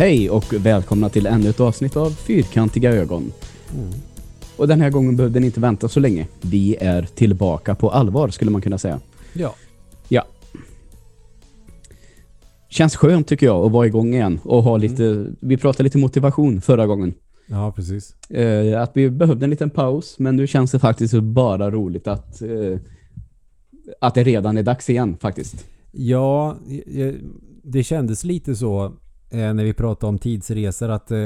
Hej och välkomna till ännu ett avsnitt av Fyrkantiga ögon. Och den här gången behövde ni inte vänta så länge. Vi är tillbaka på allvar skulle man kunna säga. Ja. Ja. Känns skönt tycker jag att vara igång igen och ha lite, vi pratade lite motivation förra gången. Ja, precis. Eh, att vi behövde en liten paus men nu känns det faktiskt bara roligt att, eh, att det redan är dags igen faktiskt. Ja, det kändes lite så eh, när vi pratade om tidsresor att eh,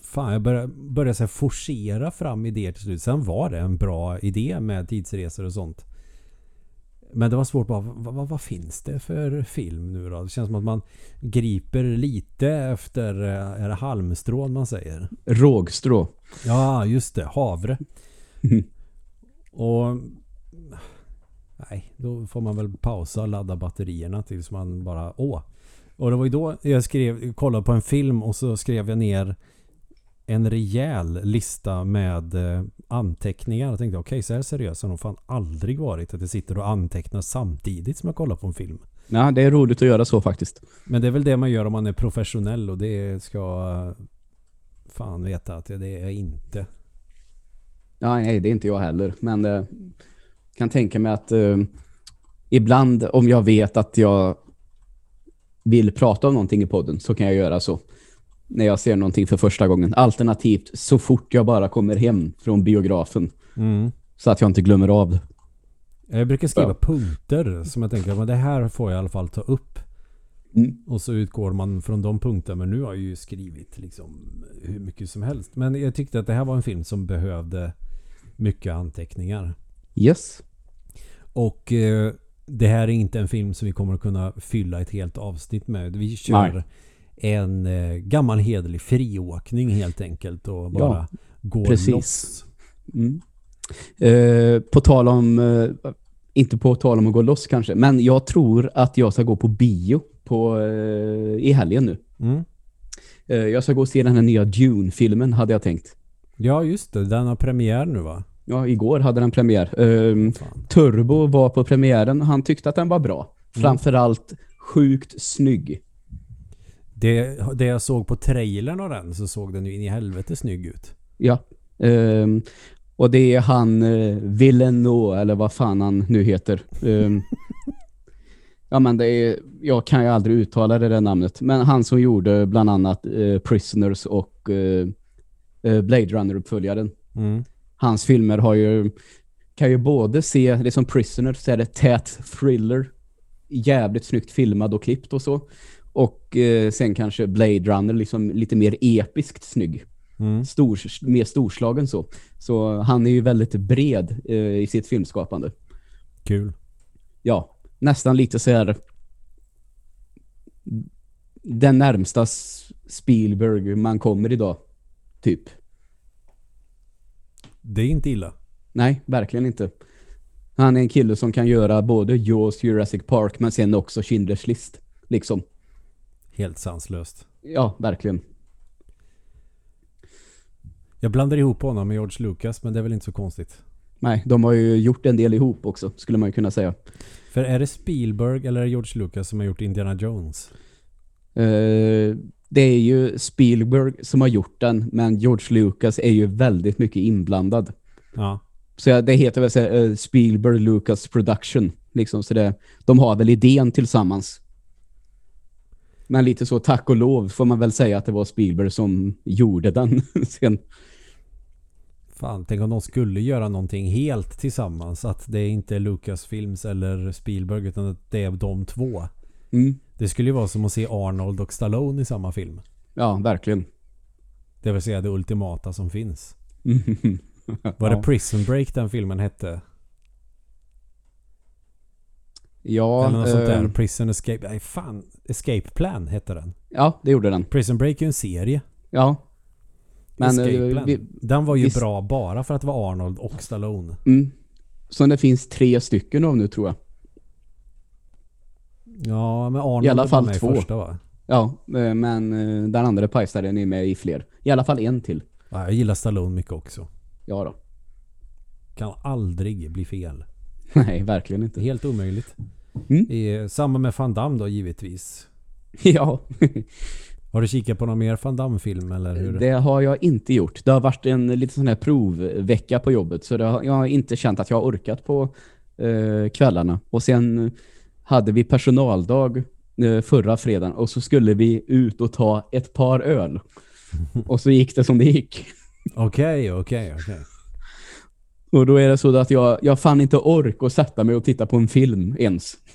fan, jag började, började så här forcera fram idéer till slut. Sen var det en bra idé med tidsresor och sånt. Men det var svårt bara, vad, vad, vad finns det för film nu då? Det känns som att man griper lite efter, eh, är det halmstrån man säger? Rågstrå. Ja, just det. Havre. och... Nej, då får man väl pausa och ladda batterierna tills man bara... Åh! Och det var ju då jag skrev, kollade på en film och så skrev jag ner en rejäl lista med eh, anteckningar. Jag tänkte okej, så här seriöst har nog fan aldrig varit att jag sitter och antecknar samtidigt som jag kollar på en film. Ja, det är roligt att göra så faktiskt. Men det är väl det man gör om man är professionell och det ska eh, fan veta att det är jag inte. Ja, nej, det är inte jag heller. Men eh, kan tänka mig att eh, ibland om jag vet att jag vill prata om någonting i podden så kan jag göra så. När jag ser någonting för första gången. Alternativt så fort jag bara kommer hem från biografen. Mm. Så att jag inte glömmer av det. Jag brukar skriva Ja. punkter som jag tänker att det här får jag i alla fall ta upp. Mm. Och så utgår man från de punkterna. Men nu har jag ju skrivit liksom hur mycket som helst. Men jag tyckte att det här var en film som behövde mycket anteckningar. Yes. Och eh, det här är inte en film som vi kommer att kunna fylla ett helt avsnitt med. Vi kör Nej. en eh, gammal hederlig friåkning helt enkelt. Och bara går precis. loss. Mm. Eh, på tal om, eh, inte på tal om att gå loss kanske, men jag tror att jag ska gå på bio på, eh, i helgen nu. Mm. Eh, jag ska gå och se den här nya Dune-filmen hade jag tänkt. Ja just det, den har premiär nu va? Ja, igår hade den premiär. Fan. Turbo var på premiären han tyckte att den var bra. Mm. Framförallt sjukt snygg. Det, det jag såg på trailern av den så såg den ju in i helvete snygg ut. Ja. Ehm, och det är han uh, Villeneuve, eller vad fan han nu heter. Ehm, ja, men det är, jag kan ju aldrig uttala det där namnet. Men han som gjorde bland annat eh, Prisoners och eh, Blade Runner-uppföljaren. Mm. Hans filmer har ju kan ju både se det som Prisoners så är det tät thriller. Jävligt snyggt filmad och klippt och så. Och eh, sen kanske Blade Runner liksom lite mer episkt snygg. Mm. Stor, mer storslagen så. Så han är ju väldigt bred eh, i sitt filmskapande. Kul. ja nästan lite så här den närmsta Spielberg man kommer idag typ Det är inte illa. Nej, verkligen inte. Han är en kille som kan göra både Jaws, Jurassic Park, men sen också Schindler's list. Liksom. Helt sanslöst. Ja, verkligen. Jag blandar ihop honom med George Lucas men det är väl inte så konstigt. Nej, de har ju gjort en del ihop också, skulle man ju kunna säga. För är det Spielberg eller är det George Lucas som har gjort Indiana Jones? Eh, det är ju Spielberg som har gjort den, men George Lucas är ju väldigt mycket inblandad. Ja. Så det heter väl så här, eh, Spielberg Lucas Production. Liksom, så det, de har väl idén tillsammans. Men lite så tack och lov får man väl säga att det var Spielberg som gjorde den sen. Fan, tänk om de skulle göra någonting helt tillsammans. Att det inte är Lucasfilms eller Spielberg utan att det är de två. Mm. Det skulle ju vara som att se Arnold och Stallone i samma film. Ja, verkligen. Det vill säga det ultimata som finns. Var ja. det Prison Break den filmen hette? Ja, Eller något sånt där. eh, Prison Escape... Nej fan. Escape Plan hette den. ja, det gjorde den. Prison Break är ju en serie. Ja. Men Escape eh, Plan. vi, Den var ju visst- bra bara för att det var Arnold och Stallone. mm, så det finns tre stycken av nu tror jag. Ja, men Arnold I alla var fall med i två. första va? Ja, eh, men eh, den andra pajsaren är med i fler. I alla fall en till. Ja, jag gillar Stallone mycket också. Ja då. Kan aldrig bli fel. Nej, verkligen inte. helt omöjligt. Mm. I, samma med Van Damme då givetvis. ja. Har du kikat på någon mer Van Damme-film eller hur? Det har jag inte gjort. Det har varit en lite sån här provvecka på jobbet så det har, jag har inte känt att jag har orkat på eh, kvällarna. Och sen hade vi personaldag eh, förra fredagen och så skulle vi ut och ta ett par öl. Och så gick det som det gick. Okej, okej, okej. Och då är det så att jag, jag fann inte ork att sätta mig och titta på en film ens.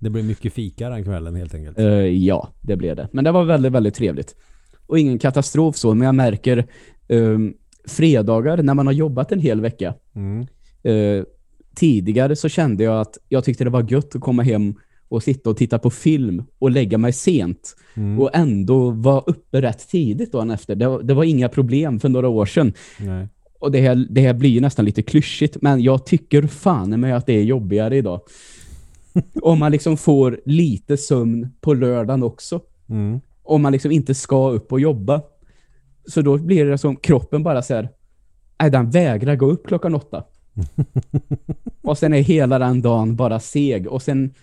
Det blir mycket fika den kvällen helt enkelt. Eh, ja, det blev det. Men det var väldigt, väldigt trevligt. Och ingen katastrof så, men jag märker ehm, fredagar när man har jobbat en hel vecka. Mm. Eh, tidigare så kände jag att jag tyckte det var gött att komma hem och sitta och titta på film och lägga mig sent. Mm. Och ändå vara uppe rätt tidigt dagen efter. Det, var- det var inga problem för några år sedan. Nej. Och det här, det här blir ju nästan lite klyschigt, men jag tycker fan med att det är jobbigare idag. Om man liksom får lite sömn på lördagen också. Mm. Om man liksom inte ska upp och jobba. Så då blir det som kroppen bara så här, nej den vägrar gå upp klockan åtta. och sen är hela den dagen bara seg. Och sen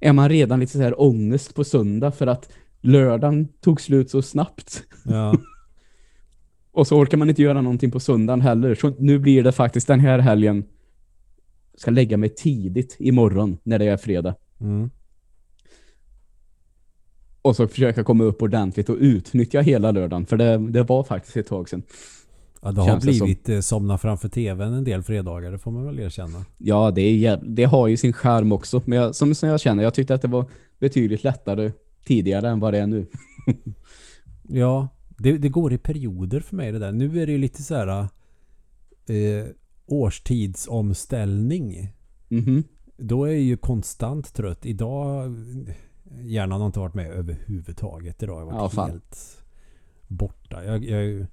är man redan lite så här ångest på söndag för att lördagen tog slut så snabbt. Ja. Och så orkar man inte göra någonting på söndagen heller. Så nu blir det faktiskt den här helgen. Ska lägga mig tidigt imorgon när det är fredag. Mm. Och så försöka komma upp ordentligt och utnyttja hela lördagen. För det, det var faktiskt ett tag sedan. Ja det har Känns det som. blivit eh, somna framför tvn en del fredagar, det får man väl erkänna. Ja, det, är, det har ju sin skärm också. Men jag, som, som jag känner, jag tyckte att det var betydligt lättare tidigare än vad det är nu. Ja, det, det går i perioder för mig det där. Nu är det ju lite så här eh, årstidsomställning. Mhm. Då är jag ju konstant trött. Idag hjärnan har inte varit med överhuvudtaget. Idag har jag varit Ja, helt borta. Jag, jag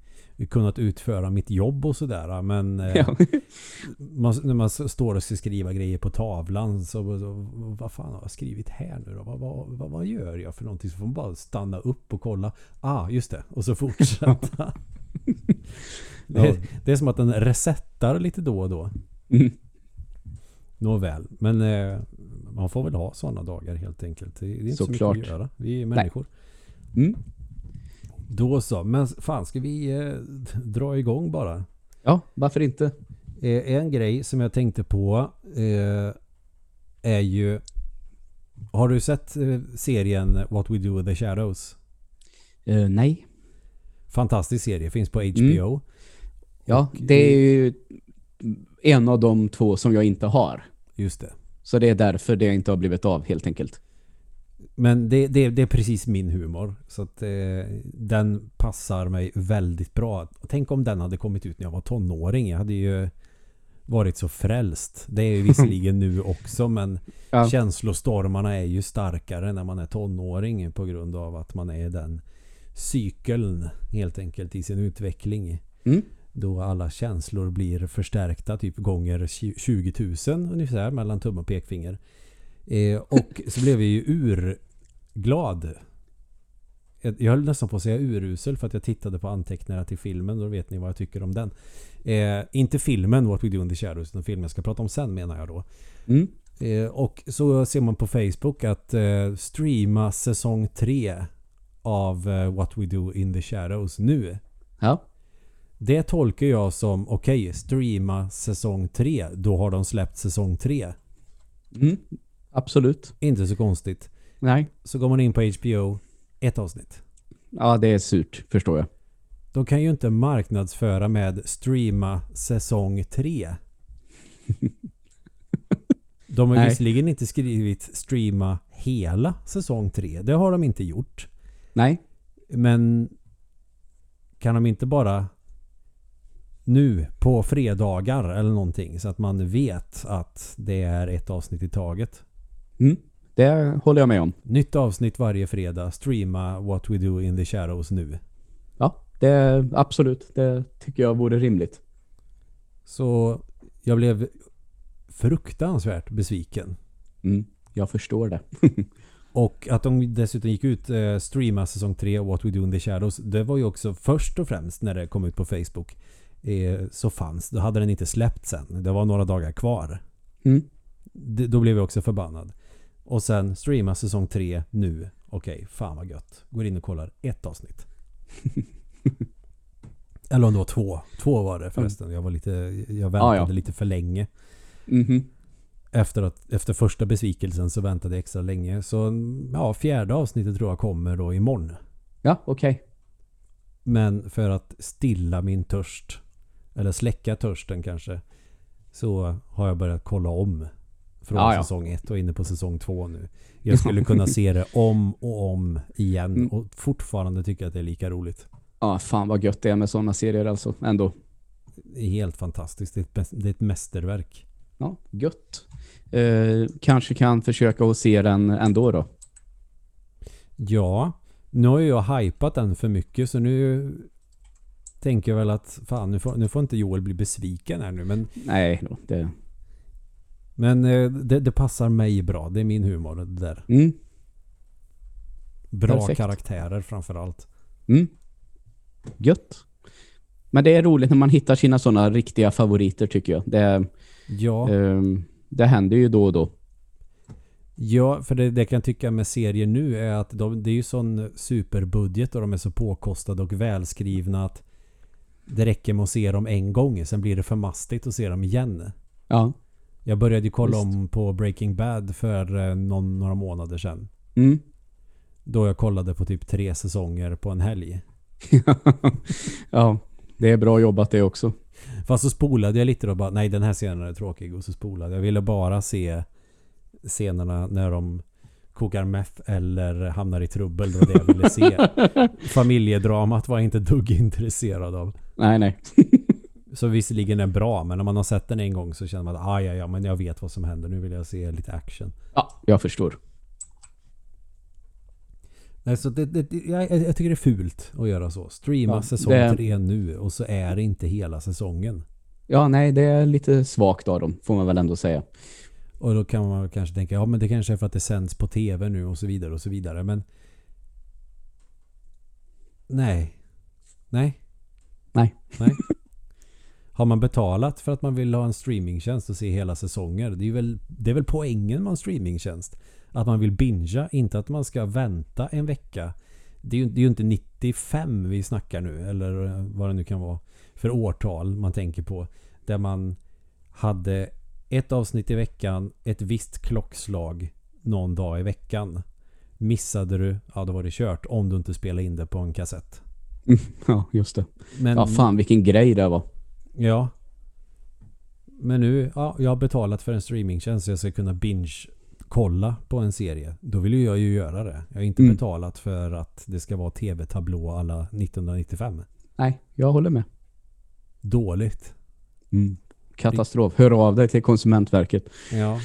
kunnat utföra mitt jobb och sådär men eh, Ja. man, när man står och ska skriva grejer på tavlan så, så vad fan har jag skrivit här nu då? Vad, vad, vad, vad gör jag för någonting? Så får man bara stanna upp och kolla. Ah, just det. Och så fortsätta. det, det är som att den resettar lite då och då. Mm. Nåväl, men eh, man får väl ha sådana dagar helt enkelt. Det, är inte så Såklart. mycket att göra. Vi är människor. Mm. Då så. Men fan, ska vi eh, dra igång bara? ja, varför inte? Eh, en grej som jag tänkte på eh, är ju... Har du sett eh, serien What We Do With The Shadows? Eh, nej. Fantastisk serie, finns på HBO. Mm. Ja, Och det är ju en av de två som jag inte har. Just det. Så det är därför det inte har blivit av helt enkelt. Men det, det, det är precis min humor. Så att eh, den passar mig väldigt bra. Tänk om den hade kommit ut när jag var tonåring. Jag hade ju varit så frälst. Det är ju visserligen nu också men Ja. känslostormarna är ju starkare när man är tonåring på grund av att man är i den cykeln helt enkelt i sin utveckling. Mm. Då alla känslor blir förstärkta typ gånger tju- 20 000 ungefär mellan tumme och pekfinger. Eh, och så blev jag ju urglad. Jag höll nästan på att säga urusel för att jag tittade på anteckningarna till filmen. Då vet ni vad jag tycker om den. Eh, inte filmen What We Do In The Shadows utan filmen jag ska prata om sen menar jag då. Mm. Eh, och så ser man på Facebook att eh, streama säsong 3 av eh, What We Do In The Shadows nu. Ja. Det tolkar jag som okej, streama säsong 3. Då har de släppt säsong 3. Mm. Absolut. Inte så konstigt. Nej. Så går man in på HBO, ett avsnitt. Ja, det är surt, förstår jag. De kan ju inte marknadsföra med streama säsong 3. De har Nej. visserligen inte skrivit streama hela säsong 3. Det har de inte gjort. Nej. Men kan de inte bara nu på fredagar eller någonting så att man vet att det är ett avsnitt i taget. Mm. Det håller jag med om. Nytt avsnitt varje fredag. Streama What We Do In The Shadows nu. Ja, det är absolut. Det tycker jag vore rimligt. Så jag blev fruktansvärt besviken. Mm. Jag förstår det. Och att de dessutom gick ut eh, streama säsong 3 What We Do In The Shadows. Det var ju också först och främst när det kom ut på Facebook. Eh, så fanns. Då hade den inte släppt sen. Det var några dagar kvar. Mm. Det, då blev jag också förbannad. Och sen streama säsong 3 nu. Okej, fan vad gött. Går in och kollar ett avsnitt. Eller om det var två. Två var det förresten. Jag var lite... Jag väntade Ah, ja. lite för länge. Mhm. Efter, att, efter första besvikelsen så väntade jag extra länge. Så ja, fjärde avsnittet tror jag kommer då imorgon. Ja, okej. Men för att stilla min törst. Eller släcka törsten kanske. Så har jag börjat kolla om. Från Ja, ja. säsong ett och inne på säsong två nu. Jag skulle kunna se det om och om igen. Mm. Och fortfarande tycker jag att det är lika roligt. Ja, fan vad gött det är med sådana serier alltså. Ändå. Det är helt fantastiskt. Det är ett, det är ett mästerverk. Ja, gött. Eh, kanske kan försöka att se den ändå då. Ja, nu har jag hypat den för mycket så nu tänker jag väl att fan nu får, nu får inte Joel bli besviken här nu. Men, Nej, det... men eh, det, det passar mig bra. Det är min humor det där. Mm, Bra Perfekt. karaktärer framförallt. mm. Gött. Men det är roligt när man hittar sina sådana riktiga favoriter tycker jag. Det, Ja, ehm, det händer ju då och då. ja för det, det jag kan tycka med serier nu är att de, det är ju sån superbudget och de är så påkostade och välskrivna att det räcker med att se dem en gång. Sen blir det för mastigt att se dem igen. Ja. Jag började ju kolla Visst. om på Breaking Bad för eh, någon, några månader sedan. Mm. Då jag kollade på typ tre säsonger på en helg. ja, det är bra jobbat det också. Fast så spolade jag lite och bara nej den här scenen är tråkig och så spolade jag. Jag ville bara se scenerna när de kokar meth eller hamnar i trubbel. Det var det jag ville se. Familjedramat var jag inte dugg intresserad av. Nej, nej. Så visserligen är bra men när man har sett den en gång så känner man att ah, ja, ja, men jag vet vad som händer. Nu vill jag se lite action. Ja, jag förstår. Nej, så det, det, jag, jag tycker det är fult att göra så. Streama Ja, säsong det- tre nu och så är det inte hela säsongen. Ja, nej, det är lite svagt av dem, får man väl ändå säga. Och då kan man kanske tänka, ja men det kanske är för att det sänds på tv nu och så vidare och så vidare. Men nej. Nej. Nej. Nej. Har man betalat för att man vill ha en streamingtjänst och se hela säsonger? Det är, väl, det är väl poängen med en streamingtjänst? Att man vill bingea, inte att man ska vänta en vecka. Det är ju, det är ju inte 95 vi snackar nu, eller eh, vad det nu kan vara för årtal man tänker på. Där man hade ett avsnitt i veckan, ett visst klockslag någon dag i veckan. Missade du, ja då var det kört om du inte spelade in det på en kassett. Ja, just det. Men, Ja, fan vilken grej det var. Ja. Men nu, ja, jag har betalat för en streamingtjänst så jag ska kunna binge kolla på en serie. Då vill ju jag ju göra det. Jag har inte Mm. betalat för att det ska vara tv-tablå alla 1995. Nej, jag håller med. Dåligt. Mm. Katastrof. Hör av dig till Konsumentverket. Ja.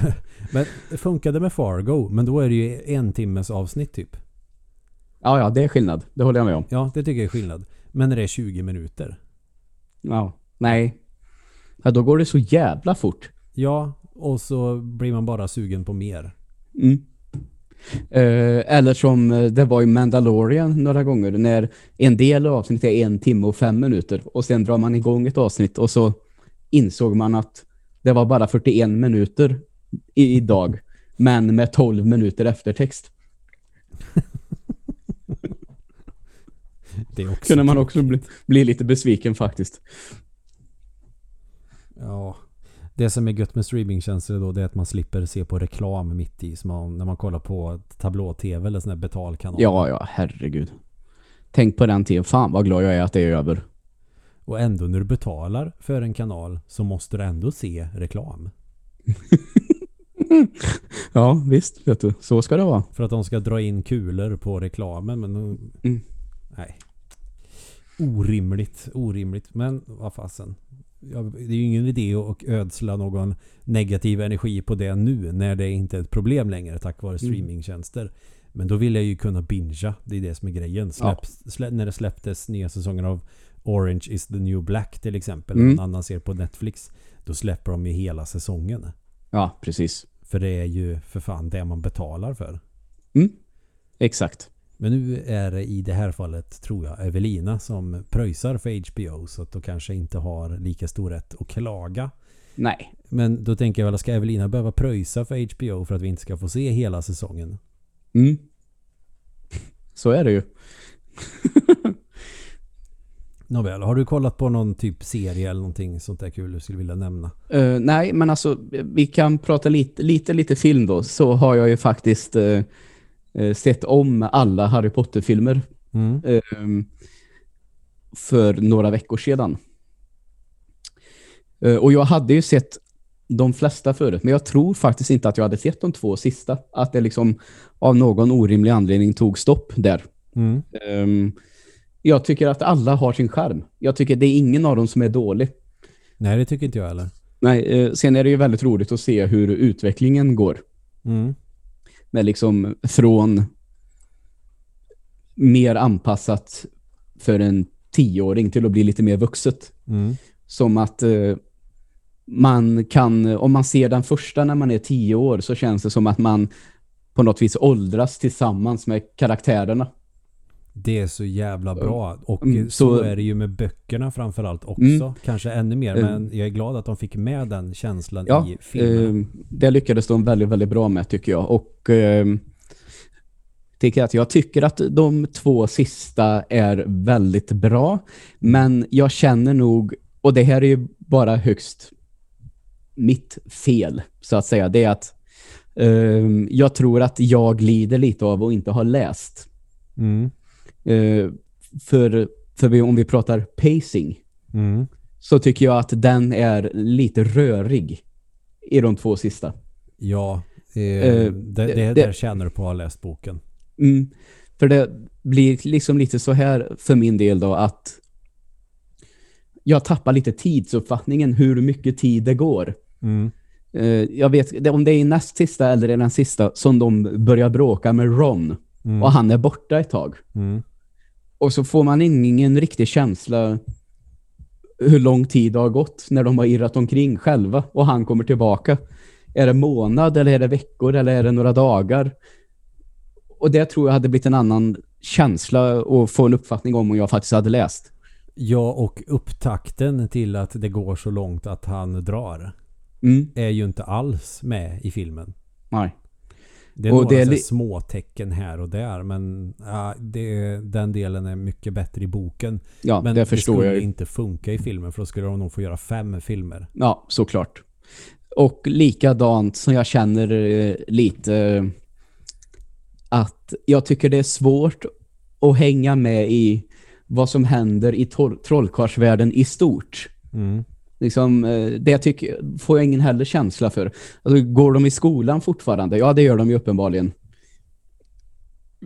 Men det funkade med Fargo, men då är det ju en timmes avsnitt typ. Ja, ja, det är skillnad. Det håller jag med om. Ja, det tycker jag är skillnad. Men när det är 20 minuter. Ja, nej. Ja, då går det så jävla fort. Ja, och så blir man bara sugen på mer. Mm. Eh, eller som eh, det var i Mandalorian några gånger när en del av avsnittet är en timme och fem minuter och sen drar man igång ett avsnitt och så insåg man att det var bara 41 minuter i, idag men med 12 minuter eftertext. Det också Kunde man också bli, bli lite besviken faktiskt. Ja. Det som är gött med streamingtjänster då det är att man slipper se på reklam mitt i. Som man, när man kollar på tablå-tv eller sån här betalkanal. Ja, ja, herregud. Tänk på den tiden. Fan vad glad jag är att det är över. Och ändå när du betalar för en kanal så måste du ändå se reklam. Ja, visst, vet du. Så ska det vara. För att de ska dra in kulor på reklamen. Men Mm. nej. Orimligt, orimligt. Men vad fasen. Ja, det är ju ingen idé att ödsla någon negativ energi på det nu när det inte är ett problem längre tack vare streamingtjänster. Men då vill jag ju kunna bingea. Det är det som är grejen. Släpps, slä, när det släpptes nya säsonger av Orange is the new black till exempel. Mm. Någon annan ser på Netflix. Då släpper de ju hela säsongen. Ja, precis. För det är ju för fan det man betalar för. Mm. Exakt. Men nu är det i det här fallet tror jag Evelina som pröjsar för HBO så att de kanske inte har lika stor rätt att klaga. Nej. Men då tänker jag väl, ska Evelina behöva pröjsa för HBO för att vi inte ska få se hela säsongen? Mm. Så är det ju. Nåväl, har du kollat på någon typ serie eller någonting sånt där kul du skulle vilja nämna? Uh, nej, men alltså vi kan prata lite, lite, lite film då. Så har jag ju faktiskt uh, sett om alla Harry Potter-filmer Mm. ehm, för några veckor sedan. Eh, och jag hade ju sett de flesta förut, men jag tror faktiskt inte att jag hade sett de två sista. Att det liksom av någon orimlig anledning tog stopp där. Mm. Ehm, jag tycker att alla har sin skärm. Jag tycker det är ingen av dem som är dålig. Nej, det tycker inte jag heller. Nej, eh, sen är det ju väldigt roligt att se hur utvecklingen går. Mm. Med liksom från mer anpassat för en tioåring till att bli lite mer vuxet. Mm. Som att eh, man kan, om man ser den första när man är tio år så känns det som att man på något vis åldras tillsammans med karaktärerna. Det är så jävla bra. Och Mm, så, så- är det ju med böckerna framförallt också. Mm. Kanske ännu mer. Mm. Men jag är glad att de fick med den känslan Ja, i filmen. eh, det lyckades de väldigt, väldigt bra med tycker jag. Och eh, tycker att jag tycker att de två sista är väldigt bra. Men jag känner nog, och det här är ju bara högst mitt fel så att säga, det är att eh, jag tror att jag lider lite av att inte ha läst. Mm. Eh, för, för om vi pratar pacing Mm. så tycker jag att den är lite rörig i de två sista. Ja, eh, Eh, det, det- det, det- känner du på att ha läst boken. Mm. För det blir liksom lite så här för min del då att jag tappar lite tidsuppfattningen hur mycket tid det går. Mm. Eh, jag vet det- om det är i näst sista eller i den sista som de börjar bråka med Ron Mm. och han är borta ett tag. Mm. Och så får man ingen riktig känsla hur lång tid det har gått när de har irrat omkring själva och han kommer tillbaka. Är det månad eller är det veckor eller är det några dagar? Och det tror jag hade blivit en annan känsla och få en uppfattning om om jag faktiskt hade läst. Ja, och upptakten till att det går så långt att han drar Mm, är ju inte alls med i filmen. nej. Det är Och några det är små tecken här och där men ja, det, den delen är mycket bättre i boken. Ja, Men det förstår skulle jag inte funka i filmen för då skulle de nog få göra fem filmer. Ja, såklart. Och likadant som jag känner eh, lite eh, att jag tycker det är svårt att hänga med i vad som händer i tro- trollkarlsvärlden i stort. Mm. Liksom, eh, det tycker får jag ingen heller känsla för. Alltså, går de i skolan fortfarande? Ja, det gör de ju uppenbarligen.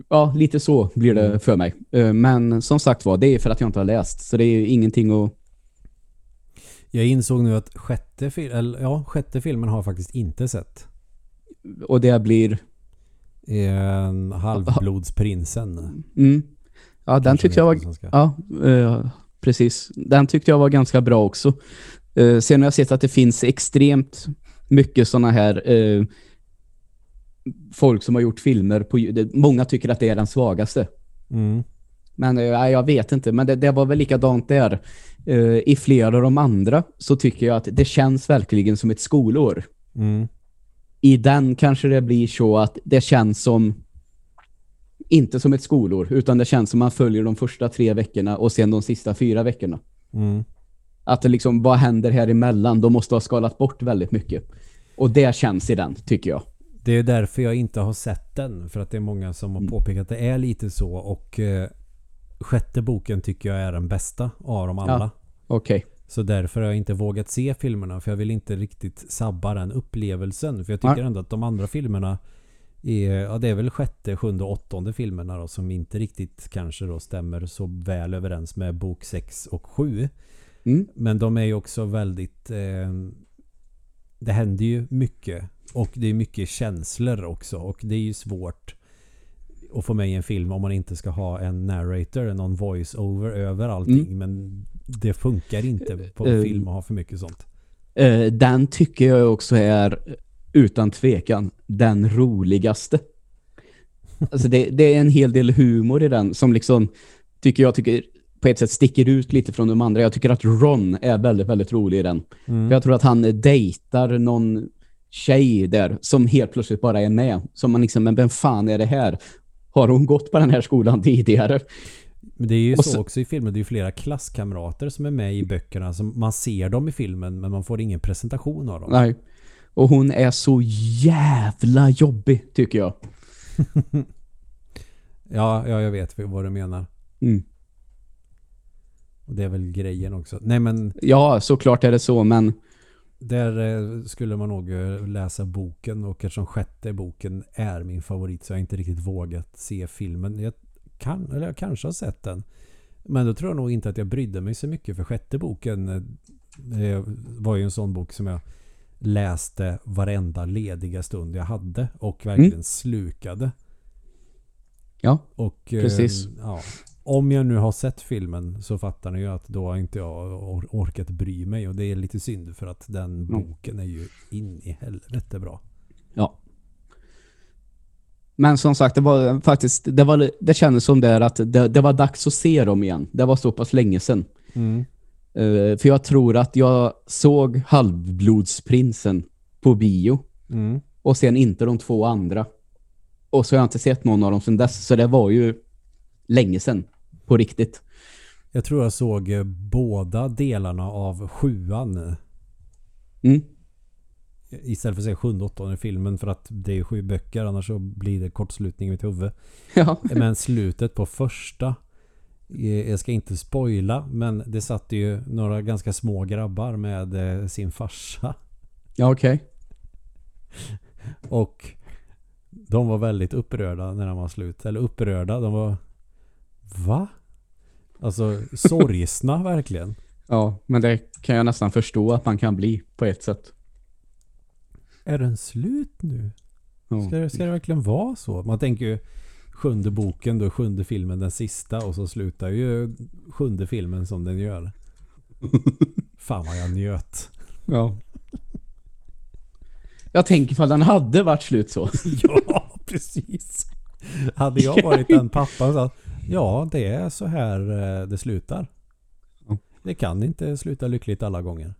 Ja, lite så blir det för mig. Eh, Men som sagt var, det är för att jag inte har läst. Så det är ju ingenting att... Jag insåg nu att sjätte, fil- eller, ja, sjätte filmen har jag faktiskt inte sett. Och det blir... En halvblodsprinsen. Mm. Ja, den tyckte jag var... Ja, eh, precis. Den tyckte jag var ganska bra också. Eh, sen har jag sett att det finns extremt mycket sådana här eh, folk som har gjort filmer på... Många tycker att det är den svagaste. Mm. Men eh, jag vet inte. Men det, det var väl likadant där. Eh, I flera av de andra så tycker jag att det känns verkligen som ett skolår. Mm. I den kanske det blir så att det känns som inte som ett skolår, utan det känns som man följer de första tre veckorna och sen de sista fyra veckorna. Mm. Att det liksom, vad händer här emellan? De måste ha skalat bort väldigt mycket. Och det känns i den, tycker jag. Det är därför jag inte har sett den. För att det är många som Mm. har påpekat att det är lite så. Och eh, sjätte boken tycker jag är den bästa av dem alla. Ja. Okej. Så därför har jag inte vågat se filmerna. För jag vill inte riktigt sabba den upplevelsen. För jag tycker Nej. ändå att de andra filmerna är, ja det är väl sjätte, sjunde åttonde filmerna då, som inte riktigt kanske då stämmer så väl överens med bok 6 och 7. Mm. Men de är ju också väldigt eh, Det händer ju mycket Och det är mycket känslor också Och det är ju svårt Att få med i en film om man inte ska ha en narrator Någon voice-over över allting Mm. Men det funkar inte på Eh, film att ha för mycket sånt Eh, den tycker jag också är utan tvekan den roligaste. Alltså det, det är en hel del humor i den som liksom tycker jag tycker på ett sätt sticker ut lite från de andra. Jag tycker att Ron är väldigt, väldigt rolig i den. Mm. För jag tror att han dejtar någon tjej där som helt plötsligt bara är med. Som man liksom, men vem fan är det här? Har hon gått på den här skolan tidigare? Men det är ju så, så- också i filmen. Det är ju flera klasskamrater som är med i böckerna. Som man ser dem i filmen men man får ingen presentation av dem. Nej. Och hon är så jävla jobbig, tycker jag. Ja, ja, jag vet vad du menar. Mm. Och det är väl grejen också. Nej men Ja, såklart är det så, men där eh, skulle man nog eh, läsa boken och eftersom sjätte boken är min favorit så har jag inte riktigt vågat se filmen. Jag kan, eller jag kanske har sett den. Men då tror jag nog inte att jag brydde mig så mycket för sjätte boken eh, var ju en sån bok som jag läste varenda lediga stund jag hade och verkligen slukade. ja, Och, Precis. Ja, om jag nu har sett filmen så fattar ni ju att då har inte jag or- orkat bry mig och det är lite synd för att den Mm. boken är ju in i helvete bra. ja. Men som sagt, det var faktiskt, det, var, det kändes som det att det, det var dags att se dem igen. Det var så pass länge sedan. Eh, för jag tror att jag såg Halvblodsprinsen på bio Mm. och sen inte de två andra. Och så har jag inte sett någon av dem sedan dess, så det var ju länge sedan på riktigt. Jag tror jag såg eh, båda delarna av sjuan Mm. istället för att säga sjunde åttonde filmen för att det är sju böcker annars så blir det kortslutning i mitt huvud. Ja. Men slutet på första eh, jag ska inte spoila men det satt ju några ganska små grabbar med eh, sin farsa ja, okej. och de var väldigt upprörda när de var slut. Eller upprörda, de var Va? Alltså sorgsna verkligen. Ja, men det kan jag nästan förstå att man kan bli på ett sätt. Är den slut nu? Ja. Ska det, ska det verkligen vara så? Man tänker ju sjunde boken, då sjunde filmen den sista och så slutar ju sjunde filmen som den gör. Fan vad jag njöt. ja. Jag tänker ifall den hade varit slut så. Ja, precis. Hade jag varit den pappan så att ja, det är så här eh, det slutar. Det kan inte sluta lyckligt alla gånger.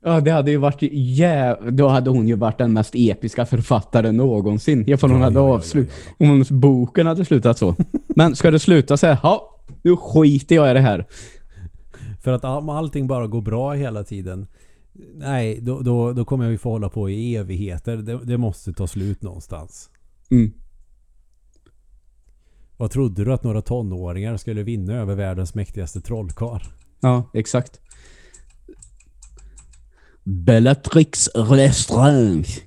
Ja, det hade ju varit jäv... Då hade hon ju varit den mest episka författaren någonsin. Ifall hon Ja, hade ja, avslut... ja. Om boken hade slutat så. Men ska det sluta så här, ja, nu skiter jag i det här. För att om allting bara går bra hela tiden. Nej, då, då, då kommer jag ju få hålla på i evigheter. Det, det måste ta slut någonstans. Mm. Vad trodde du att några tonåringar skulle vinna över världens mäktigaste trollkarl? Ja, exakt. Bellatrix Lestrange.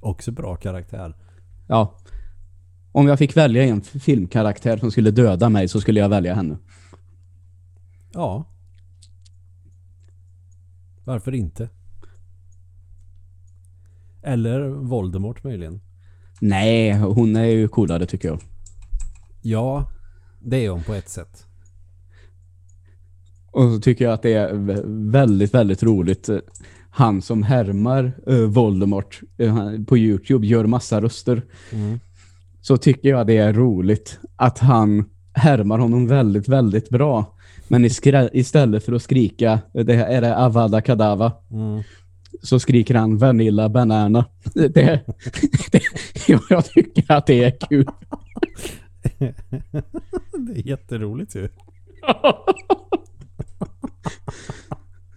Också bra karaktär. Ja. Om jag fick välja en filmkaraktär som skulle döda mig så skulle jag välja henne. Ja. Varför inte? Eller Voldemort möjligen. Nej, hon är ju coolare tycker jag. Ja, det är hon på ett sätt. Och så tycker jag att det är vä- väldigt, väldigt roligt. Han som härmar eh, Voldemort eh, på Youtube gör massa röster. Mm. Så tycker jag det är roligt att han härmar honom väldigt, väldigt bra. Men istället för att skrika, eh, det här är det Avada Kedavra, Mm. så skriker han Vanilla Banana. Det, det, jag tycker att det är kul. Det är jätteroligt ju.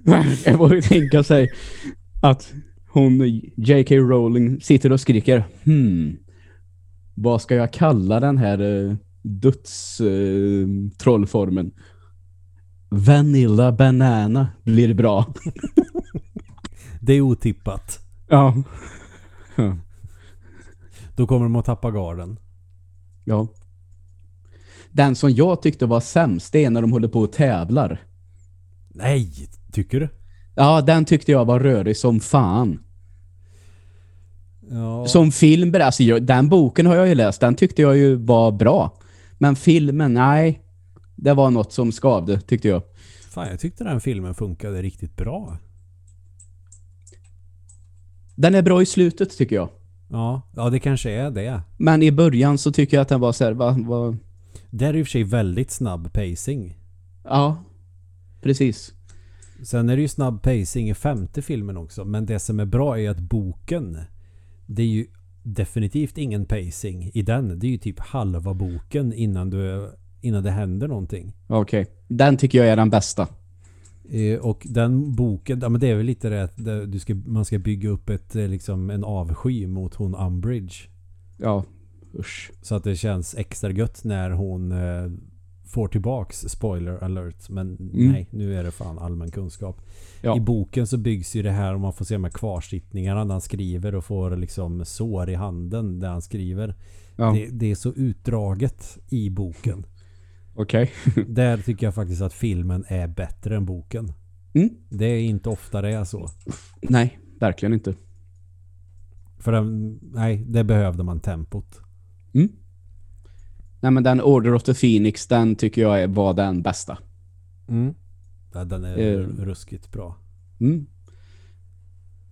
Jag ju tänka sig att hon, J.K. Rowling, sitter och skriker hmm, vad ska jag kalla den här uh, dödstrollformen? trollformen? Vanilla Banana blir bra. Det är otippat. Ja. Ja. Då kommer de att tappa garden. ja. Den som jag tyckte var sämst, det är när de håller på och tävlar. Nej, tycker du? Ja, den tyckte jag var rörig som fan. Ja. Som film, alltså den boken har jag ju läst, den tyckte jag ju var bra. Men filmen, nej. Det var något som skavde, tyckte jag. Fan, jag tyckte den filmen funkade riktigt bra. Den är bra i slutet, tycker jag. Ja, ja det kanske är det. Men i början så tycker jag att den var så här, va, va, Där är i och för sig väldigt snabb pacing. ja, precis. Sen är det ju snabb pacing i femte filmen också. Men det som är bra är att boken, det är ju definitivt ingen pacing i den. Det är ju typ halva boken innan, du, innan det händer någonting. Okej. Den tycker jag är den bästa. Eh, Och den boken, ja men det är väl lite det att du ska, man ska bygga upp ett, eh, liksom, en avsky mot hon Umbridge. Ja, usch. Så att det känns extra gött när hon eh, får tillbaks spoiler alert. Men nej, nu är det fan allmän kunskap. Ja. I boken så byggs ju det här och man får se de här kvarsittningarna när han skriver och får liksom sår i handen där han skriver. Ja, Det, det är så utdraget i boken. Okej. Där tycker jag faktiskt att filmen är bättre än boken. Mm. Det är inte ofta det är så. Nej, verkligen inte. För den, nej, det behövde man tempot. Mm. Nej men den Order of the Phoenix, den tycker jag är, var den bästa. Mm. Ja, den är Eh. ruskigt bra. Mm.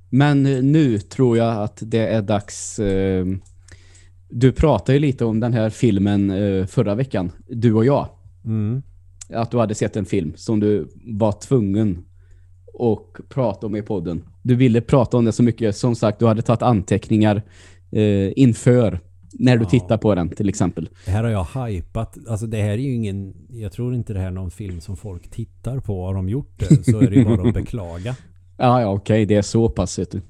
Men nu tror jag att det är dags... Eh, du pratade ju lite om den här filmen eh, förra veckan, du och jag. Mm. Att du hade sett en film som du var tvungen att prata om i podden. Du ville prata om det så mycket. Som sagt, du hade tagit anteckningar eh, inför när du Ja. tittar på den till exempel. Det här har jag hypat. Alltså det här är ju ingen... Jag tror inte det här är någon film som folk tittar på. Har de gjort det så är det ju bara att beklaga. Ja, ja okej, det är så pass. Vet du.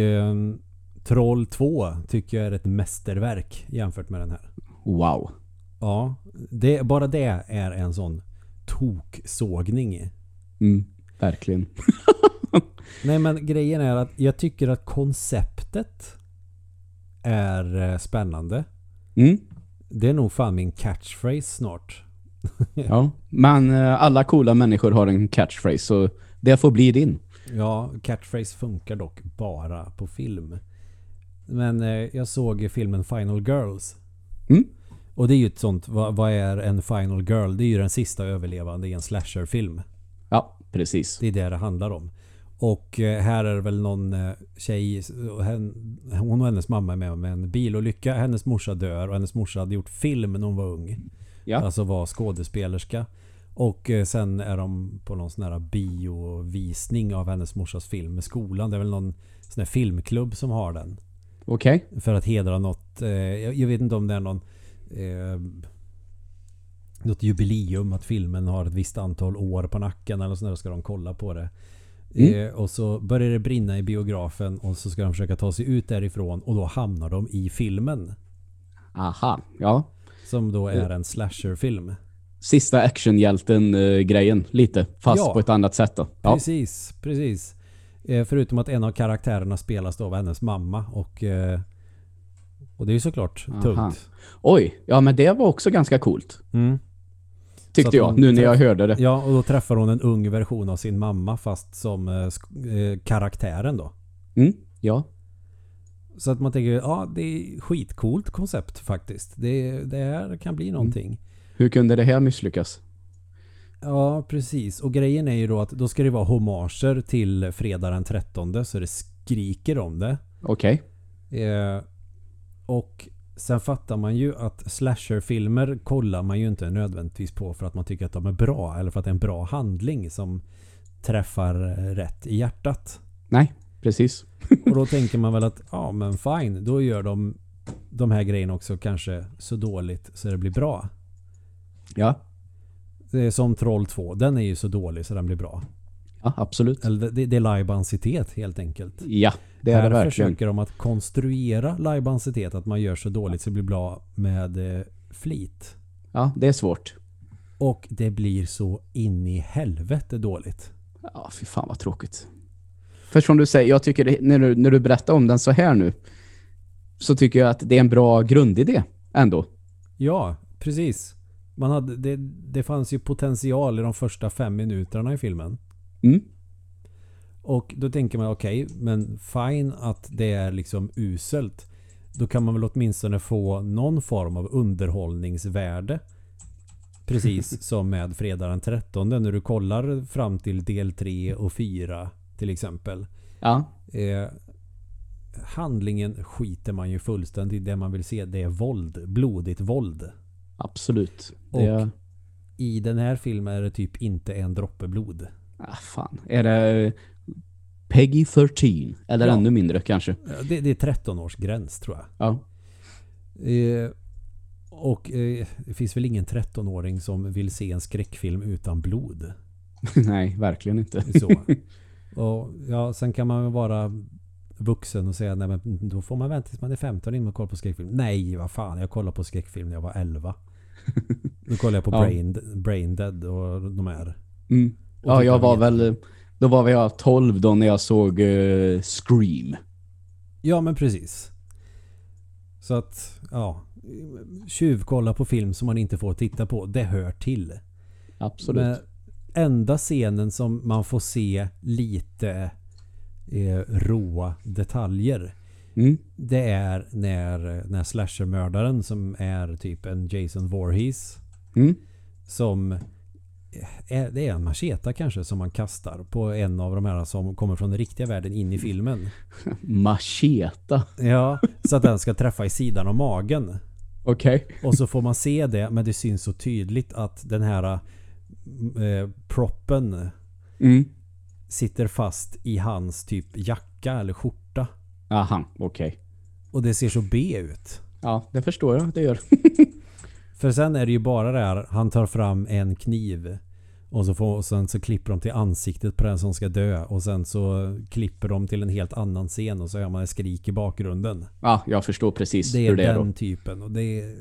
Ehm, Troll 2 tycker jag är ett mästerverk jämfört med den här. Wow. Ja, det, bara det är en sån toksågning. Mm, verkligen. Nej men grejen är att jag tycker att konceptet är eh, spännande. Mm, Det är nog fan min catchphrase snart. ja. Men eh, alla coola människor har en catchphrase, så det får bli din. Ja, catchphrase funkar dock bara på film. Men eh, jag såg filmen Final Girls. Mm. Och det är ju ett sånt, vad, vad är en Final Girl? Det är ju den sista överlevande i en slasherfilm. Ja, precis. Det är det det handlar om. Och eh, här är det väl någon eh, tjej, hon och hennes mamma är med om en bilolycka. Hennes morsa dör och hennes morsa hade gjort film när hon var ung. Ja. Alltså var skådespelerska. Och eh, sen är de på någon sån här biovisning av hennes morsas film med skolan. Det är väl någon sån här filmklubb som har den. Okej. För att hedra något, jag vet inte om det är någon eh, något jubileum att filmen har ett visst antal år på nacken eller så där ska de kolla på det. Mm. Eh, och så börjar det brinna i biografen och så ska de försöka ta sig ut därifrån och då hamnar de i filmen. Aha. Ja. Som då är en slasherfilm. Sista actionhjälten-grejen, lite. Fast Ja. på ett annat sätt då. Ja. Precis, precis. Eh, förutom att en av karaktärerna spelas då av hennes mamma och och och det är ju såklart Aha. tungt. Oj, ja men det var också ganska coolt. Mm. Tyckte jag, nu när jag hörde det. Ja, och då träffar hon en ung version av sin mamma fast som eh, eh, karaktären då. Mm, ja. Så att man tänker, ja det är skitcoolt koncept faktiskt. Det, det här kan bli någonting. Hur kunde det här misslyckas? Ja, precis. Och grejen är ju då att då ska det vara homager till fredag den 13 så det skriker om det. Okej. Eh, och sen fattar man ju att slasherfilmer kollar man ju inte nödvändigtvis på för att man tycker att de är bra eller för att det är en bra handling som träffar rätt i hjärtat. Nej, precis. Och då tänker man väl att ja men fine, då gör de de här grejerna också kanske så dåligt så det blir bra. Ja, Det är som Troll 2, den är ju så dålig så den blir bra. ja absolut. Eller det, det är lajbansitet helt enkelt. Ja, det är Här det verkligen. försöker de att konstruera lajbansitet, att man gör så dåligt så det blir bra med eh, flit. Ja, det är svårt. Och det blir så in i helvete dåligt. Ja, fy fan vad tråkigt. För som du säger, jag tycker det, när, du, när du berättar om den så här nu så tycker jag att det är en bra grundidé ändå. Ja, precis. Man hade, det, det fanns ju potential i de första fem minuterna i filmen. Mm. Och då tänker man okej, men fine att det är liksom uselt. Då kan man väl åtminstone få någon form av underhållningsvärde. Precis som med fredag den 13 när du kollar fram till del 3 och 4 till exempel. Ja, Eh, handlingen skiter man ju fullständigt i. Det man vill se det är våld. Blodigt våld. Absolut. Och- Det, I den här filmen är det typ inte en droppe blod. ah, fan. Är det Peggy 13? Eller Ja. ännu mindre kanske? Det, det är 13 års gräns tror jag. Ja. Eh, och eh, det finns väl ingen 13-åring som vill se en skräckfilm utan blod. Nej, verkligen inte. Så. Och, ja, sen kan man vara vuxen och säga nej men då får man vänta tills man är 15 innan man kollar på skräckfilm. Nej, vad fan. Jag kollade på skräckfilm när jag var 11. Då kollade jag på Ja. Brain, Brain Dead och de här. Mm. Och Ja, jag var väl... Då var jag 12 då när jag såg eh, Scream. Ja, men precis. Så att, ja. Tjuvkolla på film som man inte får titta på. Det hör till. Absolut. Men enda scenen som man får se lite eh, råa detaljer. Mm. Det är när, när slashermördaren som är typ en Jason Voorhees. Mm. Som det är en macheta kanske som man kastar på en av de här som kommer från den riktiga världen in i filmen. Macheta. Ja, så att den ska träffa i sidan av magen. Okej. Och så får man se det men det syns så tydligt att den här eh, proppen Mm. sitter fast i hans typ jacka eller skjorta. Aha, okej. Och det ser så B ut. Ja, det förstår jag. Det gör. För sen är det ju bara det här, han tar fram en kniv. Och, så får, och sen så klipper de till ansiktet på den som ska dö. Och sen så klipper de till en helt annan scen och så hör man ett skrik i bakgrunden. Ja, jag förstår precis Det är hur det är den då. typen. Och det är...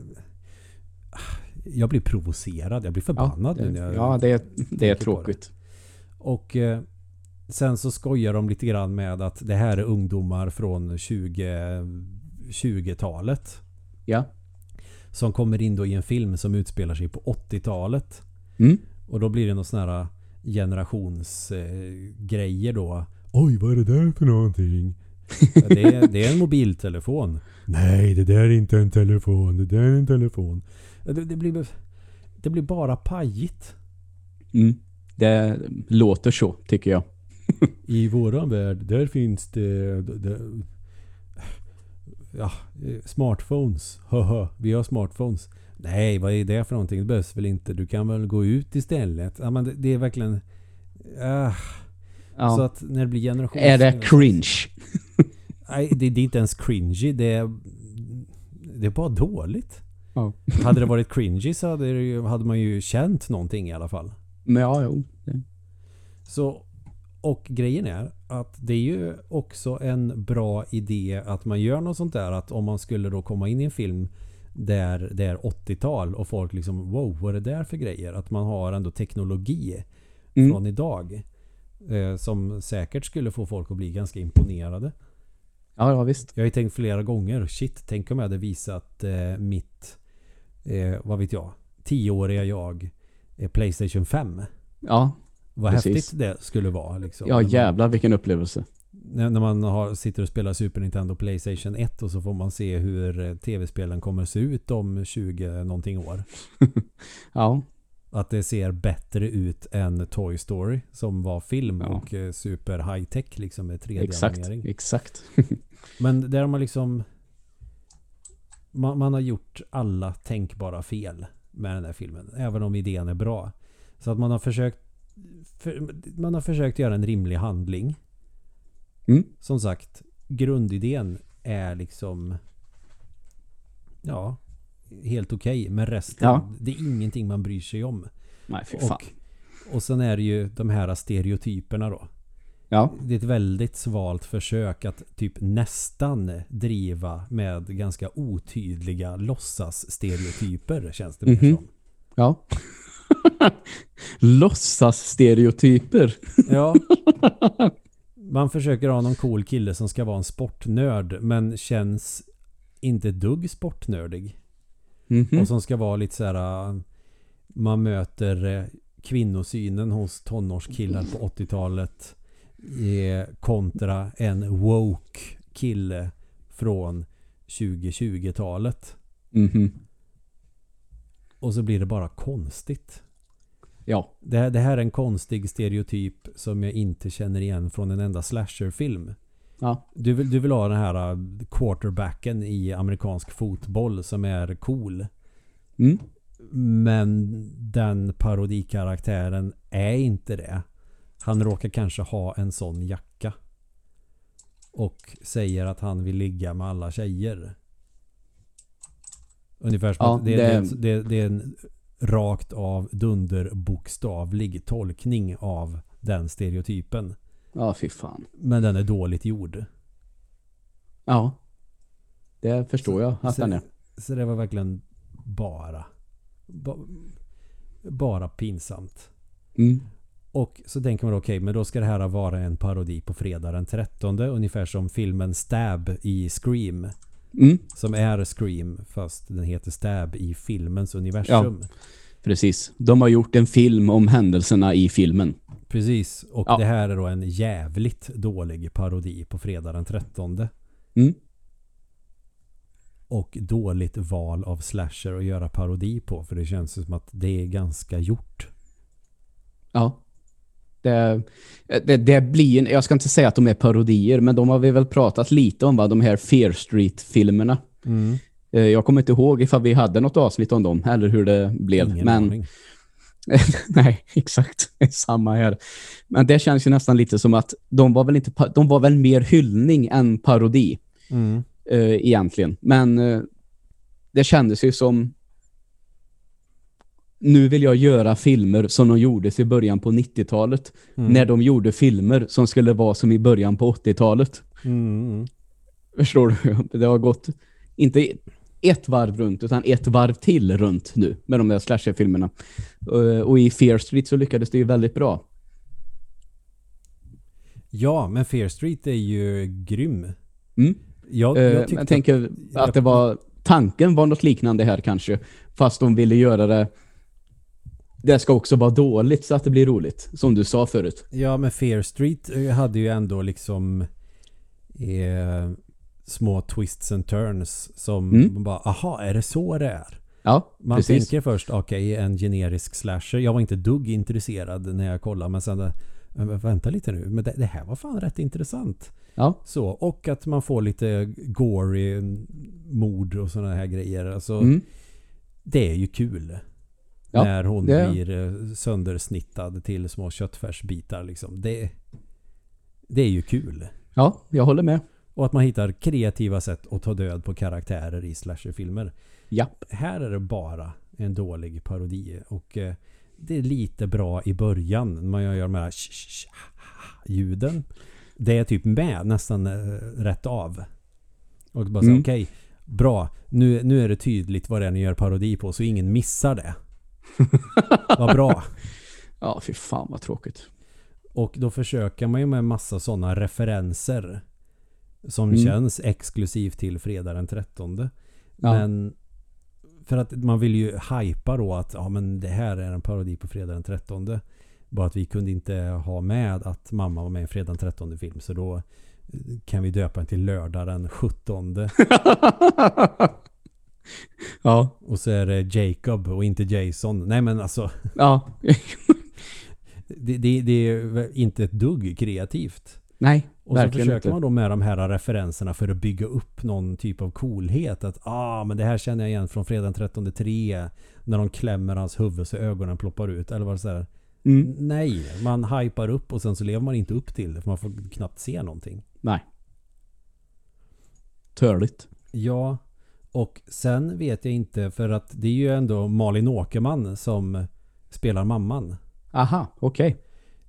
Jag blir provocerad. Jag blir Ja, förbannad nu det, när jag ja det, det är tråkigt. Och eh, sen så skojar de lite grann med att det här är ungdomar från 20, 20-talet. Ja. Som kommer in då i en film som utspelar sig på 80-talet. Mm. Och då blir det någon sån här generationsgrejer eh, då. Oj, vad är det där för någonting? Ja, det, är, det är en mobiltelefon. Nej, det där är inte en telefon. Det där är en telefon. Ja, Det, det, blir, det blir bara pajigt. Mm. Det låter så, tycker jag. I våran värld, där finns det... det ja, eh, smartphones. Haha, vi har smartphones. Nej, vad är det för någonting? Det behövs väl inte. Du kan väl gå ut istället. Ja, men det, det är verkligen... ah, Ja. Så att när det blir generation... är det cringe? Nej, det, det är inte ens cringy. Det är, det är bara dåligt. Ja. Hade det varit cringy så hade, ju- hade man ju känt någonting i alla fall. Men ja, jo. Så, och grejen är att det är ju också en bra idé att man gör något sånt där. Att om man skulle då komma in i en film där det är 80-tal och folk liksom wow, vad är det där för grejer? Att man har ändå teknologi Mm. från idag. Eh, som säkert skulle få folk att bli ganska imponerade. Ja, ja, visst. Jag har ju tänkt flera gånger, shit, tänk om jag hade visat eh, mitt, eh, vad vet jag, tioåriga jag, eh, Playstation 5. Ja, Vad Precis. häftigt det skulle vara. Liksom. ja jävlar vilken upplevelse. När, man har, sitter och spelar Super Nintendo Playstation 1 och så får man se hur eh, tv-spelen kommer se ut om 20 någonting år. Ja, Att det ser bättre ut än Toy Story som var film Ja. och eh, super high tech liksom med exakt. 3D-animering. Exakt. Men där har man liksom man, man har gjort alla tänkbara fel med den här filmen. Även om idén är bra. Så att man har försökt för, man har försökt göra en rimlig handling. Mm. Som sagt, grundidén är liksom ja, helt okej. men resten, Ja. det är ingenting man bryr sig om. Nej, fy fan. Och, och sen är det ju de här stereotyperna då. Ja, Det är ett väldigt svalt försök att typ nästan driva med ganska otydliga låtsas-stereotyper känns det mer Mhm. som. ja. Låtsas-stereotyper. Ja. Man försöker ha någon cool kille som ska vara en sportnörd men känns inte dugg sportnördig. Mhm. Och som ska vara lite så här. äh, Man möter eh, kvinnosynen hos tonårskillar på 80-talet eh, kontra en woke kille från 2020-talet. Mhm. Och så blir det bara konstigt. Ja, Det det här är en konstig stereotyp som jag inte känner igen från en enda slasherfilm. Ja. Du vill, du vill ha den här uh, quarterbacken i amerikansk fotboll som är cool. Mm. Men den parodikaraktären är inte det. Han råkar kanske ha en sån jacka. Och säger att han vill ligga med alla tjejer. Ungefär som Ja, att det, det- det, det, det är en rakt av dunderbokstavlig tolkning av den stereotypen. Ja, fy fan. Men den är dåligt gjord. Ja. Det förstår jag att så, den är. så det var verkligen bara ba, bara pinsamt. Mm. Och så tänker man okej, men då ska det här vara en parodi på fredag den 13 ungefär som filmen Stab i Scream. Mm. Som är Scream fast den heter Stab i filmens universum. Precis. De har gjort en film om händelserna i filmen. Precis. Och Ja. det här är då en jävligt dålig parodi på fredag den 13 Mm. Och dåligt val av slasher att göra parodi på. För det känns som att det är ganska gjort. Ja. Det, det, det blir jag ska inte säga att de är parodier, men de har vi väl pratat lite om, va? de här Fear Street-filmerna. Eh, Jag kommer inte ihåg ifall vi hade något avsnitt om dem, eller hur det blev. Ingen men aning. Nej, exakt. Samma här. Men det känns ju nästan lite som att de var väl inte de var väl mer hyllning än parodi Mm. eh, egentligen. Men eh, det kändes ju som nu vill jag göra filmer som de gjordes i början på 90-talet. Mm. När de gjorde filmer som skulle vara som i början på 80-talet. Mm. Förstår du? Det har gått inte ett varv runt utan ett varv till runt nu med de där slasherfilmerna. Eh, Och i Fear Street så lyckades det ju väldigt bra. Ja, men Fear Street är ju grym. Mm. Jag, Eh, jag Jag, tyckte tänker att det var tanken var något liknande här kanske. Fast de ville göra det det ska också vara dåligt så att det blir roligt. Som du sa förut. Ja, men Fear Street eh, hade ju ändå liksom eh, små twists and turns som Mm. man bara, aha, är det så det är? Ja, Man precis. tänker först, okej, en generisk slasher. Jag var inte dugg intresserad när jag kollade, men sen, eh, vänta lite nu, men det, det här var fan rätt intressant. Ja, Så, och att man får lite gory mm, mord och sådana här grejer. Alltså, mm. det är ju kul. Ja, när hon det- blir eh, söndersnittad till små köttfärsbitar liksom. Det, det är ju kul. ja jag håller med. Och att man hittar kreativa sätt att ta död på karaktärer i slasherfilmer. Ja. Här är det bara en dålig parodi. Och eh, det är lite bra i början. Man gör de här sh- sh- sh- ljuden. Det är typ med nästan eh, rätt av. Och bara Mm. okej, bra. Nu, nu är det tydligt vad det är ni gör parodi på så ingen missar det. Vad bra. Ja, fy fan vad tråkigt. Och då försöker man ju med massa sådana referenser. Som Mm. känns exklusivt till fredag den 13. Ja. Men för att man vill ju hypa då att ja, men det här är en parodi på fredag den 13. Bara att vi kunde inte ha med att mamma var med i fredag den 13 film. Så då kan vi döpa den till lördag den 17. ja, Och så är det Jacob och inte Jason. Nej men alltså. ja. Det, det, det är inte ett dugg kreativt. Nej, Och så försöker inte. man då med de här referenserna för att bygga upp någon typ av coolhet. Att ah, men det här känner jag igen från fredag den 13 3 När de klämmer hans huvud så ögonen ploppar ut. Eller vad det säger. Mm. Nej, man hypar upp och sen så lever man inte upp till det. För man får knappt se någonting. Nej. Törligt. Ja, och sen vet jag inte för att det är ju ändå Malin Åkerman som spelar mamman. Aha, okej.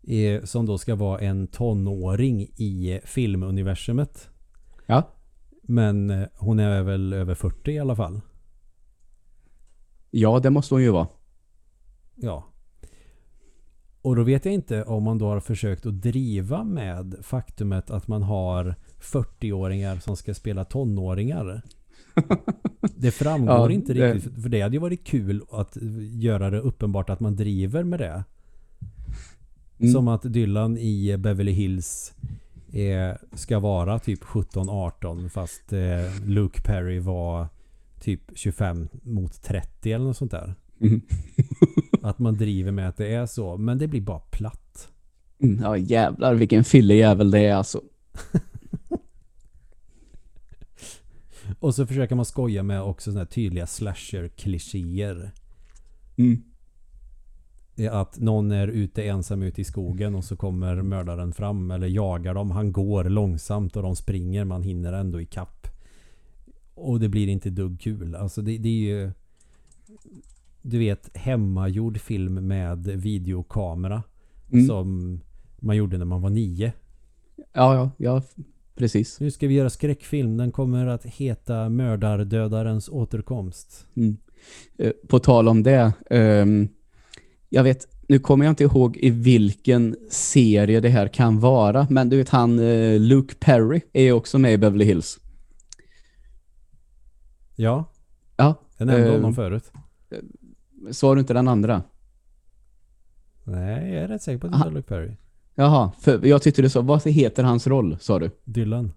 Eh, Som då ska vara en tonåring i filmuniversumet. Ja. Men eh, hon är väl över 40 i alla fall. Ja, det måste hon ju vara. Ja. Och då vet jag inte om man då har försökt att driva med faktumet att man har 40-åringar som ska spela tonåringar. Det framgår Ja, inte det- riktigt. För det hade ju varit kul att göra det uppenbart att man driver med det. Mm. Som att Dylan i Beverly Hills eh, ska vara typ 17-18 fast eh, Luke Perry var typ 25 mot 30 eller något sånt där. Mm. Att man driver med att det är så. Men det blir bara platt. Mm, Ja, jävlar vilken fyllig jävel det är alltså. Och så försöker man skoja med också såna här tydliga slasher-klichéer. Mm. att någon är ute ensam ute i skogen och så kommer mördaren fram eller jagar dem. Han går långsamt och de springer. Man hinner ändå i kapp. Och det blir inte dugg kul. Alltså det, det är ju... Du vet hemmagjord film med videokamera. Mm. Som man gjorde när man var nio. Ja, ja, ja, precis. Nu ska vi göra skräckfilm. Den kommer att heta Mördardödarens återkomst. Mm. Eh, På tal om det. ehm, jag vet, nu kommer jag inte ihåg i vilken serie det här kan vara. Men du vet han eh, Luke Perry är också med i Beverly Hills. Ja, Ja. jag nämnde eh, honom förut. Sa du inte den andra? Nej, jag är rätt säker på att det är Luke Perry. Jaha, för jag tyckte du sa, vad heter hans roll, sa du? Dylan.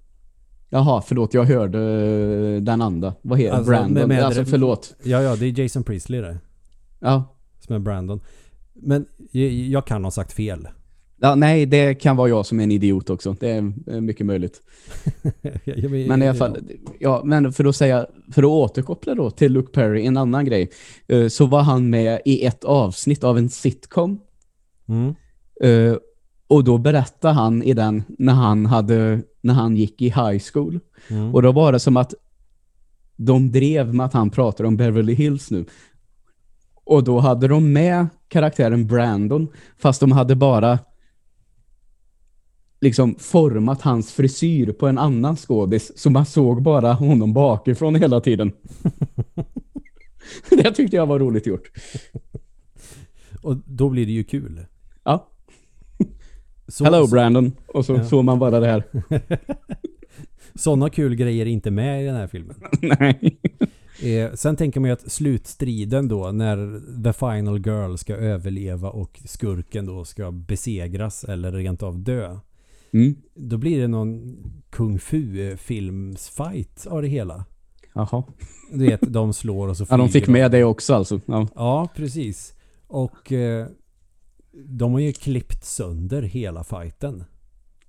Jaha, förlåt, jag hörde eh, den andra. Vad heter Alltså, Brandon? med- med- alltså förlåt. Ja, ja, det är Jason Priestley det. Ja. Som är Brandon. Men jag, jag kan ha sagt fel. ja, nej, det kan vara jag som är en idiot också. Det är eh, mycket möjligt. Jag- jag- Men i alla fall, ja, men för att säga, för att återkoppla då till Luke Perry, en annan grej, eh, så var han med i ett avsnitt av en sitcom Mm. Och då berättade han i den när han hade, när han gick i high school. Mm. Och då var det som att de drev med att han pratade om Beverly Hills nu. Och då hade de med karaktären Brandon, fast de hade bara liksom format hans frisyr på en annan skådis, så man såg bara honom bakifrån hela tiden. det tyckte jag var roligt gjort. Och då blir det ju kul. Så, hello så, Brandon. Och så Ja. såg man bara det här. sådana kul grejer är inte med i den här filmen. Nej. Eh, sen tänker man ju att slutstriden då när The Final Girl ska överleva och skurken då ska besegras eller rent av dö. Mm. Då blir det någon kung fu filmsfight av det hela. Jaha. Du vet, de slår och så Ja, de flyger fick med det också alltså. Ja. Ja, precis. Och eh, de har ju klippt sönder hela fighten.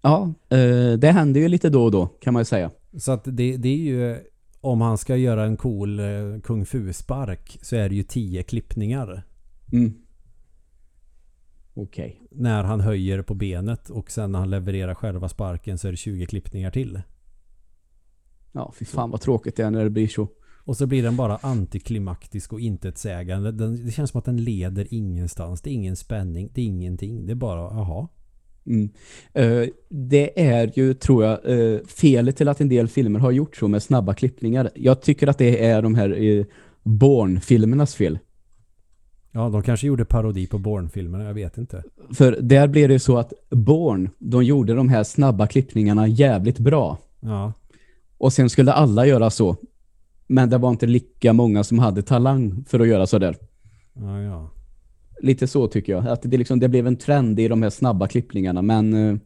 Ja, eh, det händer ju lite då och då kan man ju säga. Så att det, det är ju om han ska göra en cool eh, kung fu-spark så är det ju tio klippningar. Mm. Okej. När han höjer på benet och sen när han levererar själva sparken så är det 20 klippningar till. Ja, fy fan vad tråkigt det är när det blir så. Och så blir den bara antiklimaktisk och intetsägande. Den, det känns som att den leder ingenstans. Det är ingen spänning. Det är ingenting. Det är bara, jaha. Mm. Eh, det är ju, tror jag, eh, felet till att en del filmer har gjort så med snabba klippningar. Jag tycker att det är de här uh, Bourne-filmernas fel. Ja, de kanske gjorde parodi på Bourne-filmerna. Jag vet inte. För där blev det så att Bourne, de gjorde de här snabba klippningarna jävligt bra. Ja. Och sen skulle alla göra så. Men det var inte lika många som hade talang för att göra så där. Ja, ja. Lite så tycker jag. Att det, liksom, det blev en trend i de här snabba klippningarna. Men eh,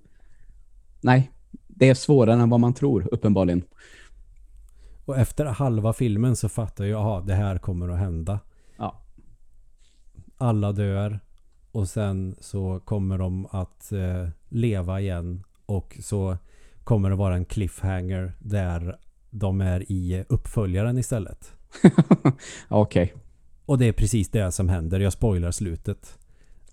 nej, det är svårare än vad man tror, uppenbarligen. Och efter halva filmen så fattar jag, jaha, det här kommer att hända. Ja. Alla dör. Och sen så kommer de att eh, leva igen. Och så kommer det vara en cliffhanger där de är i uppföljaren istället. Okej. Och det är precis det som händer. Jag spoilar slutet.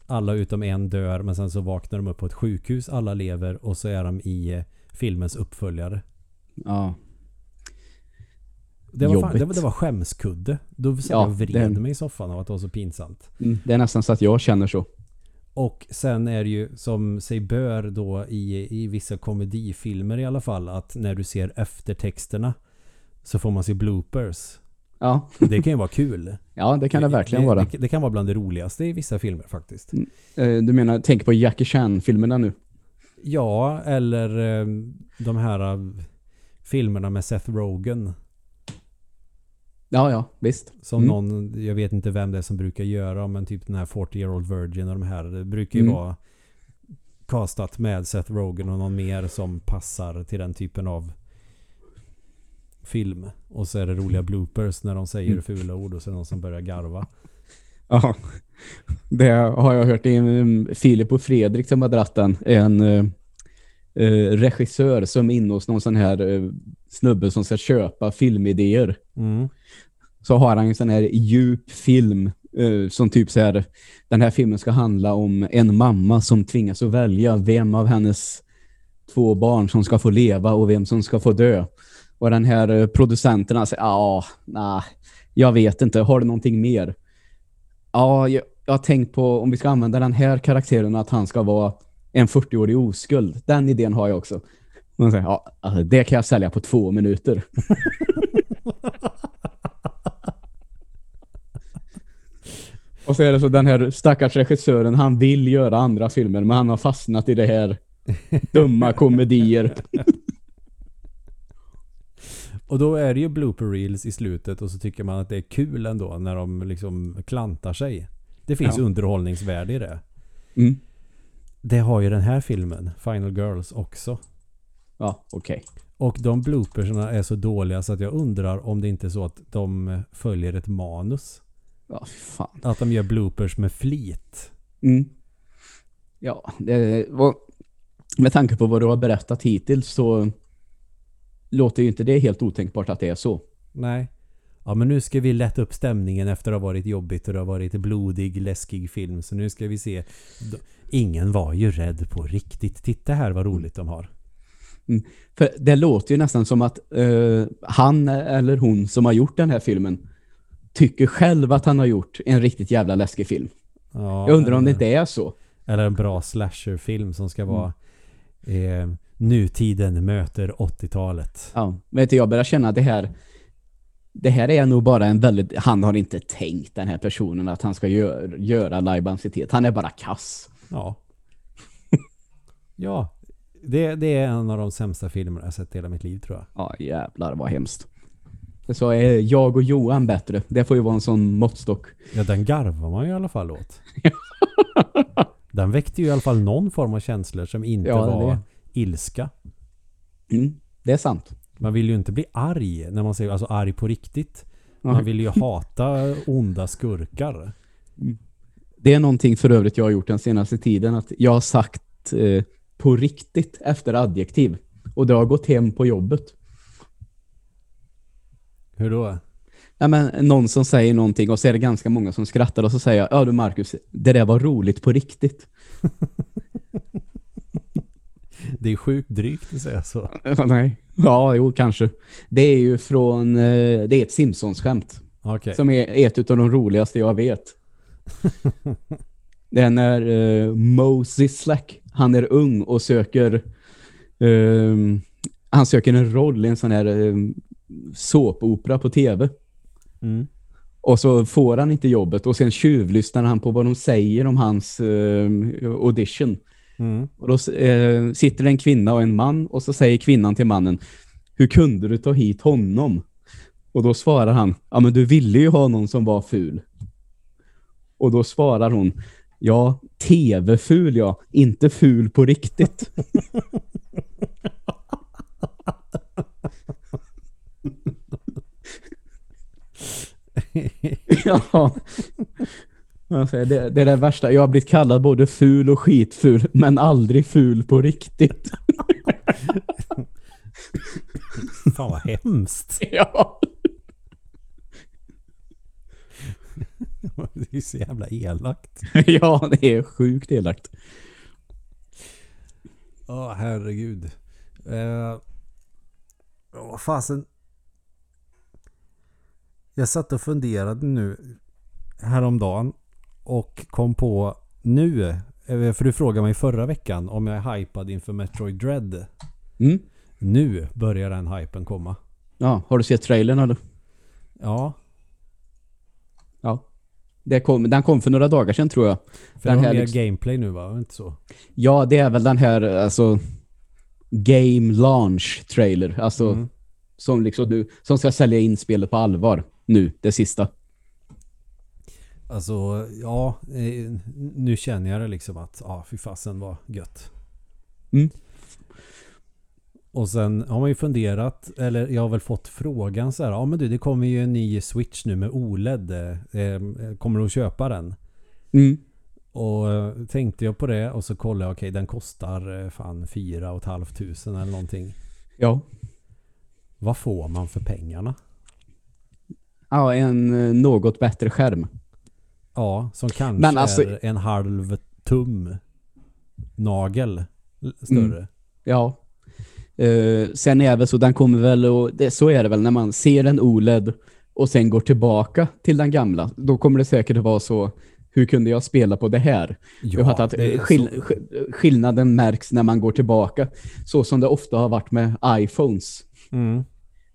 Alla utom en dör men sen så vaknar de upp på ett sjukhus. Alla lever och så är de i eh, filmens uppföljare. Ja. Det var, fan, Jobbigt. det, var, det var skämskudde. Då satt Ja, jag och vred det- mig i soffan av att det var så pinsamt. Mm, det är nästan så att jag känner så. Och sen är det ju som sig bör då i, i vissa komedifilmer i alla fall att när du ser eftertexterna så får man se bloopers. Ja, Det kan ju vara kul. ja det kan det verkligen vara. Det, det kan vara bland det roligaste i vissa filmer faktiskt. Eh, Du menar, tänk på Jackie Chan-filmerna nu. Ja, eller eh, de här eh, filmerna med Seth Rogen. Ja, ja, visst. Som Mm. någon, jag vet inte vem det är som brukar göra men typ den här 40 year old virgin och de här. Det brukar ju Mm. vara castat med Seth Rogen och någon mer som passar till den typen av film. Och så är det roliga bloopers när de säger Mm. fula ord och så är det någon som börjar garva. Ja, det har jag hört. Det är en, Filip och Fredrik som har dratt den. En eh, eh, regissör som är inne hos någon sån här eh, snubbe som ska köpa filmidéer. Mm. Så har han en sån här djup film eh, som typ så här, den här filmen ska handla om en mamma som tvingas att välja vem av hennes två barn som ska få leva och vem som ska få dö. Och den här eh, producenterna säger, ja, nej, jag vet inte, har du någonting mer? Ja, jag, jag har tänkt på om vi ska använda den här karaktären att han ska vara en 40-årig oskuld. Den idén har jag också. De säger, ja, alltså, det kan jag sälja på två minuter. Och så är det så den här stackars regissören, han vill göra andra filmer men han har fastnat i det här dumma komedier. Och då är det ju blooper reels i slutet och så tycker man att det är kul ändå när de liksom klantar sig. Det finns Ja. underhållningsvärde i det. Mm. Det har ju den här filmen, Final Girls, också. Ja, okej. Och de bloopersarna är så dåliga så att jag undrar om det inte är så att de följer ett manus. Ja, fan. Att de gör bloopers med flit. Mm. Ja, det var, med tanke på vad du har berättat hittills så låter ju inte det helt otänkbart att det är så. Nej. Ja men nu ska vi lätta upp stämningen efter att ha varit jobbigt och det har varit blodig, läskig film. Så nu ska vi se. Ingen var ju rädd på riktigt. Titta här vad roligt de har. För det låter ju nästan som att eh, han eller hon som har gjort den här filmen tycker själv att han har gjort en riktigt jävla läskig film. Ja, Jag undrar om det inte är så. Eller en bra slasherfilm som ska vara eh, nutiden möter 80-talet. Ja, du, jag börjar känna att det här det här är nog bara en väldigt, han har inte tänkt den här personen att han ska gör, göra lajbansitet. Han är bara kass. Ja. ja. Det, det är en av de sämsta filmerna jag sett i hela mitt liv tror jag. Ja, jävlar vad hemskt. Så är jag och Johan bättre. Det får ju vara en sån måttstock. Ja, den garvar man ju i alla fall åt. den väckte ju i alla fall någon form av känslor som inte Ja, var det. ilska. Mm, det är sant. Man vill ju inte bli arg när man säger alltså arg på riktigt. Man vill ju hata onda skurkar. Det är någonting för övrigt jag har gjort den senaste tiden. Att jag har sagt eh, på riktigt efter adjektiv. Och det har gått hem på jobbet. Hur då? Ja, men någon som säger någonting och så är det ganska många som skrattar och så säger jag, ja du Marcus, det där var roligt på riktigt. Det är sjukt drygt att säga så. Nej. Ja, jo, kanske. Det är ju från, eh, det är ett Simpsons-skämt. Okej. Som är ett av de roligaste jag vet. det är när uh, Moses Slack, han är ung och söker ehm, han söker en roll i en sån här um, såpopera på tv. Mm. Och så får han inte jobbet och sen tjuvlyssnar han på vad de säger om hans ehm, audition. Mm. Och då eh, sitter det en kvinna och en man och så säger kvinnan till mannen Hur kunde du ta hit honom? Och då svarar han Ja men du ville ju ha någon som var ful. Och då svarar hon Ja, tv-ful ja, inte ful på riktigt. ja. Det, det är det värsta. Jag har blivit kallad både ful och skitful, men aldrig ful på riktigt. Fan vad hemskt. ja. Det är så jävla elakt. ja, det är sjukt elakt. Ja, herregud. Eh, Vad fasen. Jag satt och funderade nu häromdagen och kom på nu, eh, för du frågade mig förra veckan om jag är hypad inför Metroid Dread. Mm. Nu börjar den hypen komma. Ja, har du sett trailern eller? Ja. Det kom, den kom för några dagar sedan tror jag. för Den här mer liksom- gameplay nu va? Inte så? Ja, det är väl den här alltså game launch trailer. Alltså Mm. som liksom du som ska sälja in spelet på allvar nu, det sista. Alltså, ja. eh, Nu känner jag det liksom att, ja fy fasen vad gött. Mm. Och sen har man ju funderat, eller jag har väl fått frågan så här, ja men du det kommer ju en ny Switch nu med OLED. Eh, kommer du att köpa den? Mm. Och eh, tänkte jag på det och så kollade jag, okej den kostar eh, fan fyra och ett halvt tusen eller någonting. Ja. Vad får man för pengarna? Ja, en eh, något bättre skärm. Ja, som kanske Men alltså- är en halv tum nagel större. Mm. Ja. Eh, sen är det så, den kommer väl, och det, så är det väl när man ser en OLED och sen går tillbaka till den gamla. Då kommer det säkert att vara så, hur kunde jag spela på det här? hört att det är skill skillnaden märks när man går tillbaka. Så som det ofta har varit med iPhones. Mm.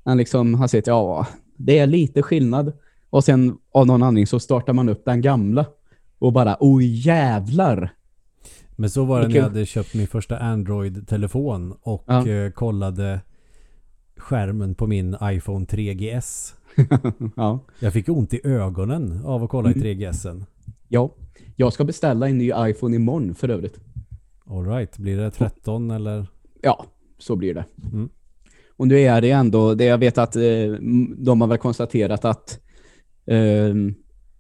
Man liksom har sett, ja, det är lite skillnad. Och sen av någon anledning så startar man upp den gamla. Och bara, oj jävlar. Men så var det när Vilken- jag hade köpt min första Android-telefon och Ja. eh, kollade skärmen på min iPhone 3GS. ja. Jag fick ont i ögonen av att kolla Mm. i 3GSen. ja. Jag ska beställa en ny iPhone imorgon för övrigt. All right, blir det 13 eller? Ja, så blir det. Mm. Och nu är det ändå, det jag vet att eh, de har väl konstaterat att eh,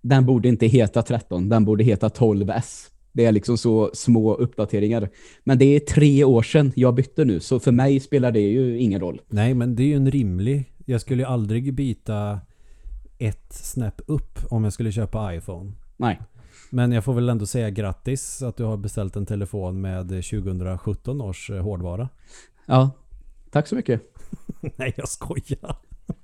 den borde inte heta 13, den borde heta 12S. Det är liksom så små uppdateringar. Men det är tre år sedan jag bytte nu, så för mig spelar det ju ingen roll. Nej, men det är ju en rimlig. Jag skulle ju aldrig byta ett snäpp upp om jag skulle köpa iPhone. Nej. Men jag får väl ändå säga grattis att du har beställt en telefon med 2017 års eh, hårdvara. Ja, tack så mycket. Nej, jag skojar.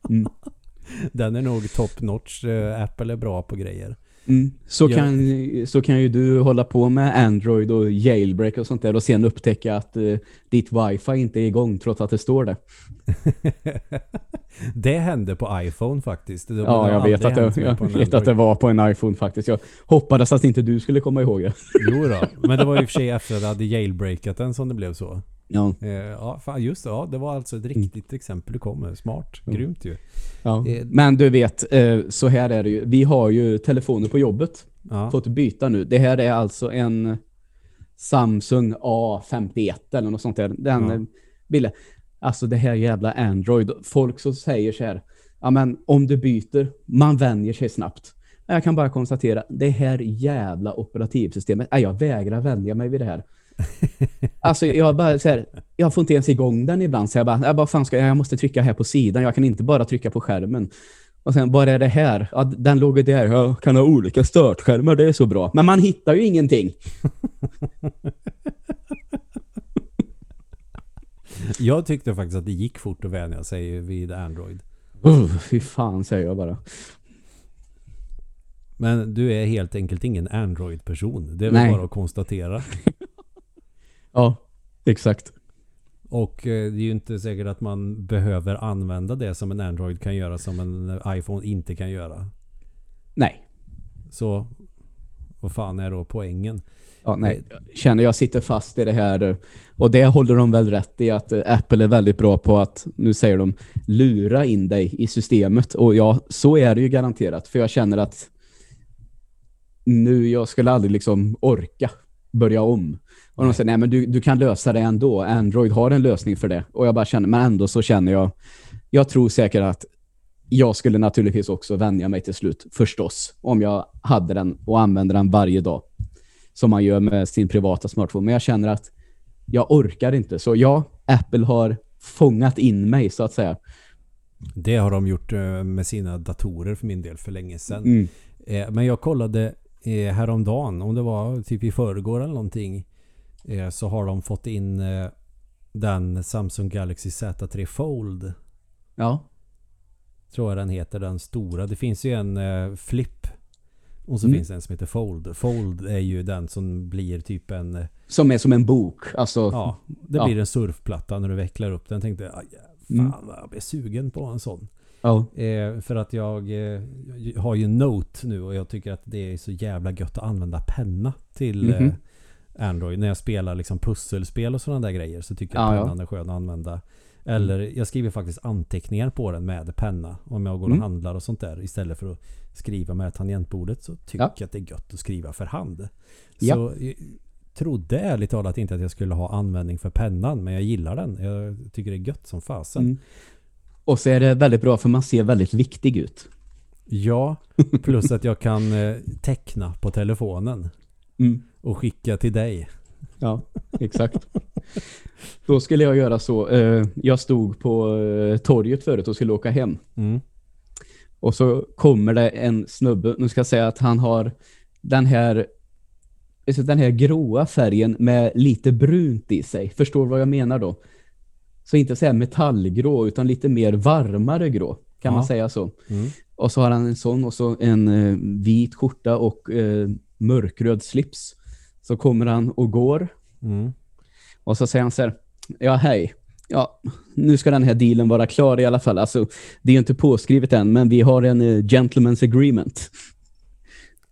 Mm. Den är nog top notch. Eh, Apple är bra på grejer. Mm. Så, Ja. kan, så kan ju du hålla på med Android och jailbreak och sånt där och sen upptäcka att eh, ditt wifi inte är igång trots att det står det. det hände på iPhone faktiskt. Det Ja, jag vet, att det, jag vet att det var på en iPhone faktiskt. Jag hoppades att inte du skulle komma ihåg det. Jo då. Men det var ju i och för sig efter att jag hade jailbreakat den som det blev så. Ja. Eh, Ja, fan, just det. Ja, det var alltså ett riktigt exempel du kom med. Smart. Mm. Grymt ju. Ja. Eh, Men du vet, eh, så här är det ju. Vi har ju telefoner på jobbet. Ja. Fått byta nu. Det här är alltså en Samsung A51 eller något sånt där. Den Ja. ja. bilden. Alltså det här jävla Android. Folk som säger så här. Ja men om du byter, man vänjer sig snabbt. Jag kan bara konstatera, det här jävla operativsystemet, jag vägrar vänja mig vid det här. Alltså jag bara så här, jag får inte ens igång den ibland så jag bara, jag bara fan ska jag, jag måste trycka här på sidan, jag kan inte bara trycka på skärmen. Och sen, vad är det här? Ja, den låg ju där, jag kan ha olika startskärmar, det är så bra. Men man hittar ju ingenting. Jag tyckte faktiskt att det gick fort att vänja sig vid Android. Uh, fy fan säger jag bara. Men du är helt enkelt ingen Android-person. Det är väl Nej. bara att konstatera. Ja, exakt. Och eh, det är ju inte säkert att man behöver använda det som en Android kan göra som en iPhone inte kan göra. Nej. Så vad fan är då poängen? Ja, nej. Jag känner jag sitter fast i det här. eh, Och det håller de väl rätt i att eh, Apple är väldigt bra på att, nu säger de, lura in dig i systemet. Och ja, så är det ju garanterat. För jag känner att nu, jag skulle aldrig liksom orka börja om. Och de säger, nej men du, du kan lösa det ändå. Android har en lösning för det. Och jag bara känner, men ändå så känner jag, jag tror säkert att jag skulle naturligtvis också vänja mig till slut, förstås, om jag hade den och använde den varje dag. Som man gör med sin privata smartphone. Men jag känner att jag orkar inte. Så ja, Apple har fångat in mig så att säga. Det har de gjort eh, med sina datorer för min del för länge sedan. Mm. Eh, Men jag kollade eh, häromdagen, om det var typ i förrgår eller någonting. Eh, Så har de fått in eh, den Samsung Galaxy Z3 Fold. Ja. Tror jag den heter, den stora. Det finns ju en eh, Flip. Och så Mm. finns det en som heter Fold. Fold är ju den som blir typ en... eh, Som är som en bok. Alltså, Ja, det Ja. blir en surfplatta när du vecklar upp den. Tänkte jag, "Aj, fan Mm. vad jag blir sugen på en sån. ja. Eh, för att jag, eh, jag har ju Note nu och jag tycker att det är så jävla gött att använda penna till Mhm. eh, Android. När jag spelar liksom pusselspel och sådana där grejer så tycker jag Ja, pennan är skön att använda. Eller jag skriver faktiskt anteckningar på den med penna. Om jag går och Mm. handlar och sånt där. Istället för att skriva med tangentbordet så tycker Ja. jag att det är gött att skriva för hand. Så Ja. jag trodde ärligt talat inte att jag skulle ha användning för pennan. Men jag gillar den. Jag tycker det är gött som fasen. Mm. Och så är det väldigt bra för man ser väldigt viktig ut. Ja, plus att jag kan eh, teckna på telefonen Mm. Och skicka till dig. Ja, exakt. Då skulle jag göra så. eh, Jag stod på eh, torget förut och skulle åka hem. Mm. Och så kommer det en snubbe. Nu ska jag säga att han har den här den här gråa färgen med lite brunt i sig. Förstår du vad jag menar då? Så inte säga metallgrå utan lite mer varmare grå. Kan Ja. man säga så? Mm. Och så har han en sån och så en eh, vit skjorta och eh, mörkröd slips. Så kommer han och går. Mm. Och så säger han så här, ja hej. Ja, nu ska den här dealen vara klar i alla fall. Alltså, det är inte påskrivet än, men vi har en eh, gentleman's agreement.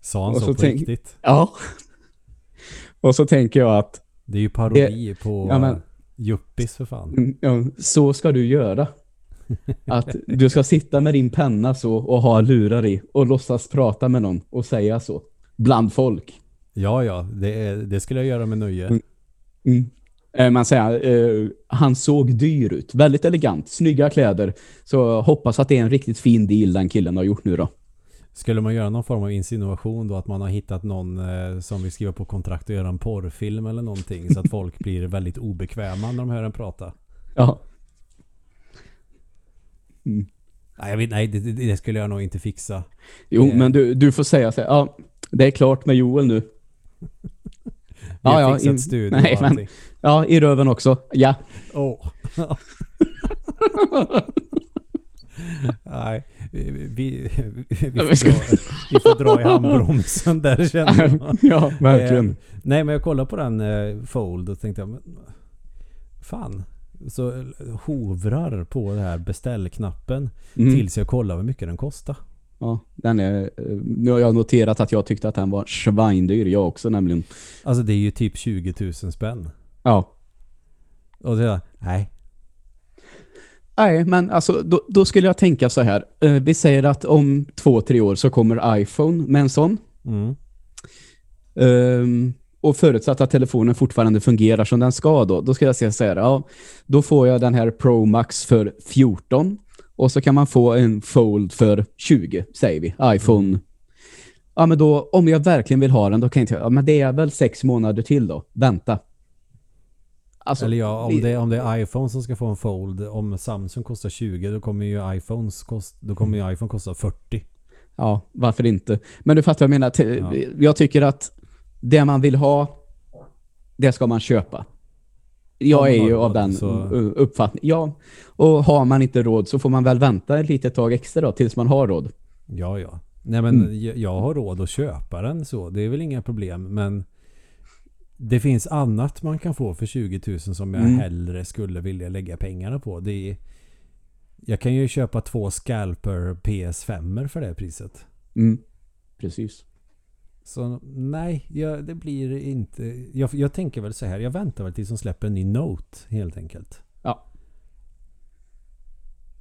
Sa han Och så, så på tänk- riktigt? Ja. Och så tänker jag att Det är ju parodi på Ja, men- Juppis för fan. mm, ja, så ska du göra. Att du ska sitta med din penna så och ha lurar i och låtsas prata med någon och säga så. Bland folk. Ja, ja. Det, det skulle jag göra med nöje. Mm. Mm. Eh, Man säger, eh, han såg dyr ut. Väldigt elegant. Snygga kläder. Så hoppas att det är en riktigt fin deal den killen har gjort nu då. Skulle man göra någon form av insinuation då att man har hittat någon eh, som vill skriva på kontrakt och göra en porrfilm eller någonting så att folk blir väldigt obekväma när de hör en prata? Ja. Nej, jag vet, nej det, det, det skulle jag nog inte fixa. Jo, Eh. men du, du får säga så här, ja, det är klart med Joel nu. Ja, ja, fixat studio nej, och men-. Ja, i röven också. Ja. Åh. Nej, vi, vi, vi, får dra, vi får dra i handbromsen där känner jag. ja, verkligen. Eh, nej, men jag kollade på den eh, Fold och tänkte jag, men, fan. Så eh, hovrar på den här beställknappen Mm. tills jag kollar hur mycket den kostar. Ja, den är, eh, nu har jag noterat att jag tyckte att den var svindyr, jag också nämligen. Alltså det är ju typ 20 000 spänn. Ja. Och så, nej. Nej, men alltså då, då skulle jag tänka så här. Eh, vi säger att om två, tre år så kommer iPhone med en sån. Mm. Ehm, och förutsatt att telefonen fortfarande fungerar som den ska då, då ska jag säga så här, ja, då får jag den här Pro Max för 14 och så kan man få en Fold för 20, säger vi, iPhone. Ja, men då, om jag verkligen vill ha den, då kan jag inte, ja, men det är väl sex månader till då, vänta. Alltså, Eller ja, om det, om det är iPhone som ska få en Fold. Om Samsung kostar 20 då kommer ju iPhones kost, då kommer ju iPhone kosta 40. Ja, varför inte? Men du fattar vad jag menar. Ja. Jag tycker att det man vill ha, det ska man köpa. Jag är ju av den så- uppfattningen. Ja, och har man inte råd så får man väl vänta ett litet tag extra då, tills man har råd. Ja, ja. Nej men Mm. jag, jag har råd att köpa den så. Det är väl inga problem. Men det finns annat man kan få för 20 000 som jag Mm. hellre skulle vilja lägga pengarna på. Det är, jag kan ju köpa två scalper PS5 för det priset. Mm. Precis. Så nej, jag, det blir inte... Jag, jag tänker väl så här. Jag väntar väl tills de släpper en ny Note helt enkelt.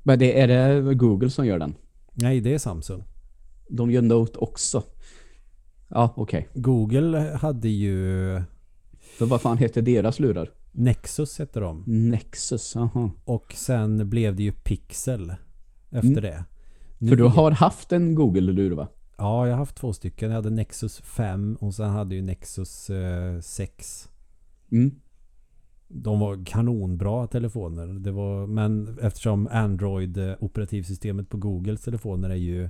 Men det är det Google som gör den. Nej, det är Samsung. De gör Note också. Ja, okej. Google hade ju... För vad fan heter deras lurar? Nexus heter de. Nexus, aha. Och sen blev det ju Pixel efter Mm. det. Nu- För du har haft en Google-lur va? Ja, jag har haft två stycken. Jag hade Nexus 5 och sen hade jag Nexus eh, 6. Mm. De var kanonbra telefoner. Det var, men eftersom Android eh, på Googles telefoner är ju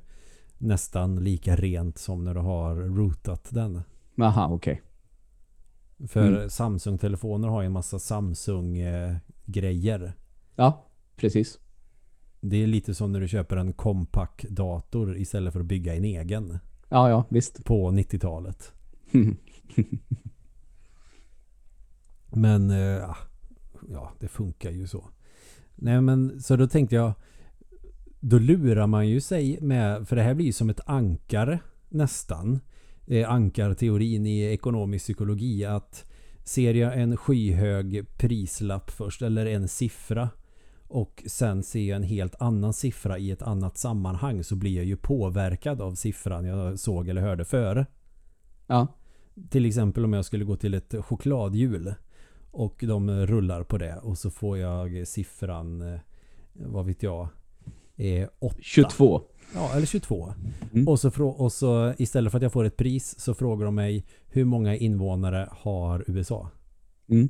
nästan lika rent som när du har rootat den. Aha, okej. För Mm. Samsung-telefoner har ju en massa Samsung-grejer. Ja, precis. Det är lite som när du köper en Compaq-dator istället för att bygga en egen Ja, ja, visst. på 90-talet. Men eh, ja, det funkar ju så. Nej men så då tänkte jag då lurar man ju sig med för det här blir ju som ett ankare nästan. Eh, ankarteorin i ekonomisk psykologi att ser jag en skyhög prislapp först eller en siffra och sen ser jag en helt annan siffra i ett annat sammanhang så blir jag ju påverkad av siffran jag såg eller hörde före. Ja. Till exempel om jag skulle gå till ett chokladhjul och de rullar på det och så får jag siffran, eh, vad vet jag, eh, 8. 22. Ja, eller 22. Mm. Och, så och så istället för att jag får ett pris så frågar de mig hur många invånare har USA? Mm.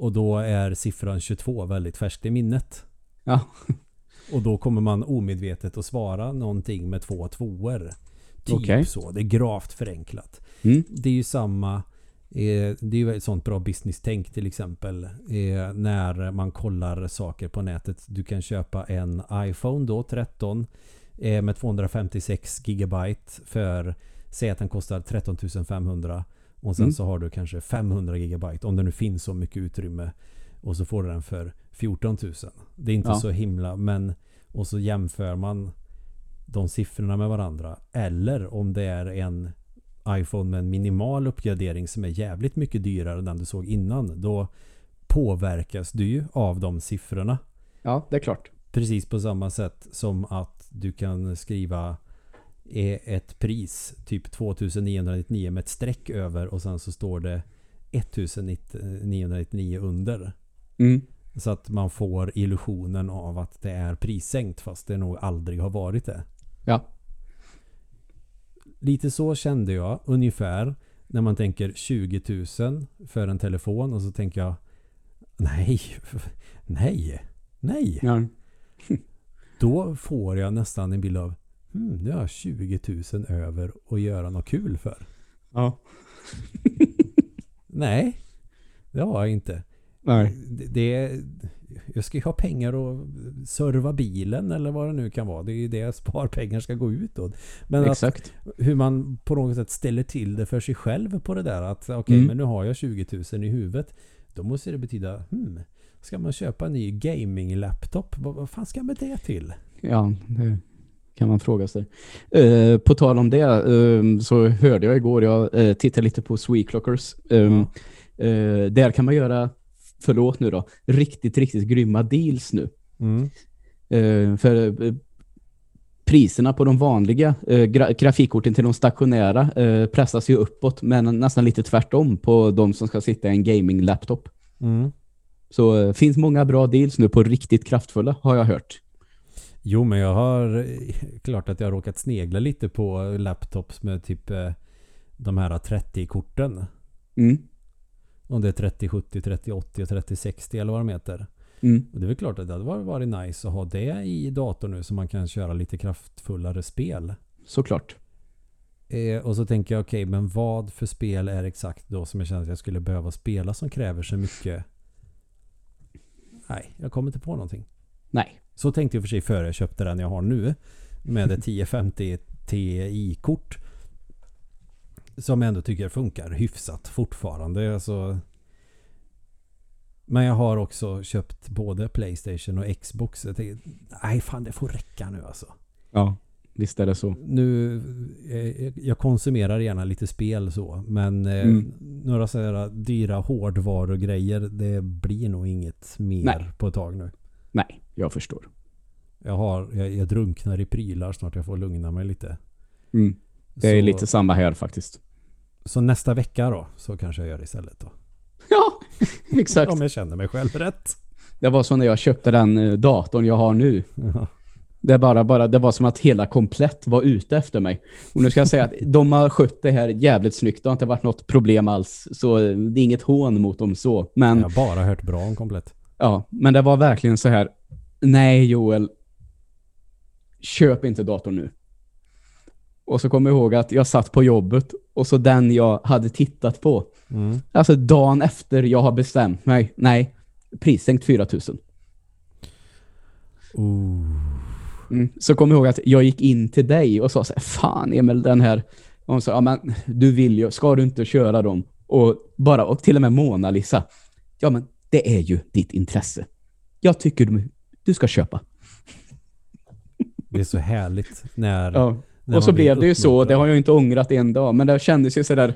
Och då är siffran 22 väldigt färskt i minnet. Ja. Och då kommer man omedvetet att svara någonting med två tvåor. Typ Okej. så. Det är gravt förenklat. Mm. Det är ju samma eh, det är ju ett sånt bra business-tänk till exempel. eh, När man kollar saker på nätet. Du kan köpa en iPhone då, 13. eh, Med 256 gigabyte för Säg att den kostar 13 500. Och sen Mm. så har du kanske 500 gigabyte. Om det nu finns så mycket utrymme. Och så får du den för 14 000. Det är inte Ja. så himla men Och så jämför man de siffrorna med varandra. Eller om det är en iPhone med en minimal uppgradering som är jävligt mycket dyrare än den du såg innan. Då påverkas du ju av de siffrorna. ja, det är klart. Precis på samma sätt som att du kan skriva eh, ett pris, typ 2999 med ett streck över och sen så står det 1999 under. Mm. Så att man får illusionen av att det är prissänkt fast det nog aldrig har varit det. Ja. Lite så kände jag ungefär när man tänker 20 000 för en telefon och så tänker jag nej, nej, nej. ja. Då får jag nästan en bild av hmm, nu har jag 20 000 över att göra något kul för. Ja. Nej, det har jag inte. Nej. Det, det, jag ska ju ha pengar och serva bilen eller vad det nu kan vara. Det är ju det sparpengar ska gå ut åt. Men att, Exakt. hur man på något sätt ställer till det för sig själv på det där. Att okej, Mm. men nu har jag 20 000 i huvudet. Då måste det betyda, hmm, ska man köpa en ny gaming-laptop? Vad, vad fan ska man med det till? Ja, det kan man fråga sig. Eh, på tal om det eh, så hörde jag igår, jag eh, tittade lite på Sweetclockers. Um, eh, där kan man göra, förlåt nu då, riktigt, riktigt grymma deals nu. Mm. Eh, för eh, priserna på de vanliga gra- grafikkorten till de stationära pressas ju uppåt, men nästan lite tvärtom på de som ska sitta i en gaming-laptop. Mm. Så finns många bra deals nu på riktigt kraftfulla, har jag hört. Jo, men jag har eh, klart att jag har råkat snegla lite på laptops med typ eh, de här 30-korten. Mm. Om det är 3070, 3080 och 3060 eller vad de heter. Mm. Och det är väl klart att det hade varit- nice att ha det i datorn nu så man kan köra lite kraftfullare spel. Såklart. Eh, och så tänker jag okej, men vad för spel är exakt då som jag känner att jag skulle behöva spela som kräver så mycket? Nej, jag kommer inte på någonting. Nej. Så tänkte jag för sig före jag köpte den jag har nu. Med ett 1050 Ti-kort. Som jag ändå tycker funkar hyfsat fortfarande. Alltså, men jag har också köpt både Playstation och Xbox. Jag tänkte, nej fan det får räcka nu alltså. Ja, visst är det så. Nu, eh, jag konsumerar gärna lite spel så. Men eh, Mm. några sådana dyra hårdvarugrejer. Det blir nog inget mer Nej. på ett tag nu. Nej, jag förstår. Jag, har, jag, jag drunknar i prylar snart. Jag får lugna mig lite. Mm. Det är så, lite samma här faktiskt. så nästa vecka då så kanske jag gör det istället då. Ja, exakt. Om jag känner mig själv rätt. Det var så när jag köpte den eh, datorn jag har nu. Ja. Det, bara, bara, det var som att hela komplett var ute efter mig. Och nu ska jag säga att de har skött det här jävligt snyggt. Det har inte varit något problem alls. Så eh, det är inget hån mot dem så. Men, Jag har bara hört bra om komplett. Ja, men det var verkligen så här. Nej Joel, köp inte datorn nu. Och så kommer jag ihåg att jag satt på jobbet och så den jag hade tittat på. Mm. Alltså dagen efter jag har bestämt mig. Nej, prissänkt 4000. Ooh. Mm. Så kom jag ihåg att jag gick in till dig och sa så här, fan Emil den här. Och hon sa, ja men du vill ju, ska du inte köra dem? Och bara, och till och med Mona Lisa. Ja men det är ju ditt intresse. Jag tycker du, du ska köpa. Det är så härligt när... Ja. när Och så blev det ju så, det har jag inte ångrat en dag, men det kändes ju sådär,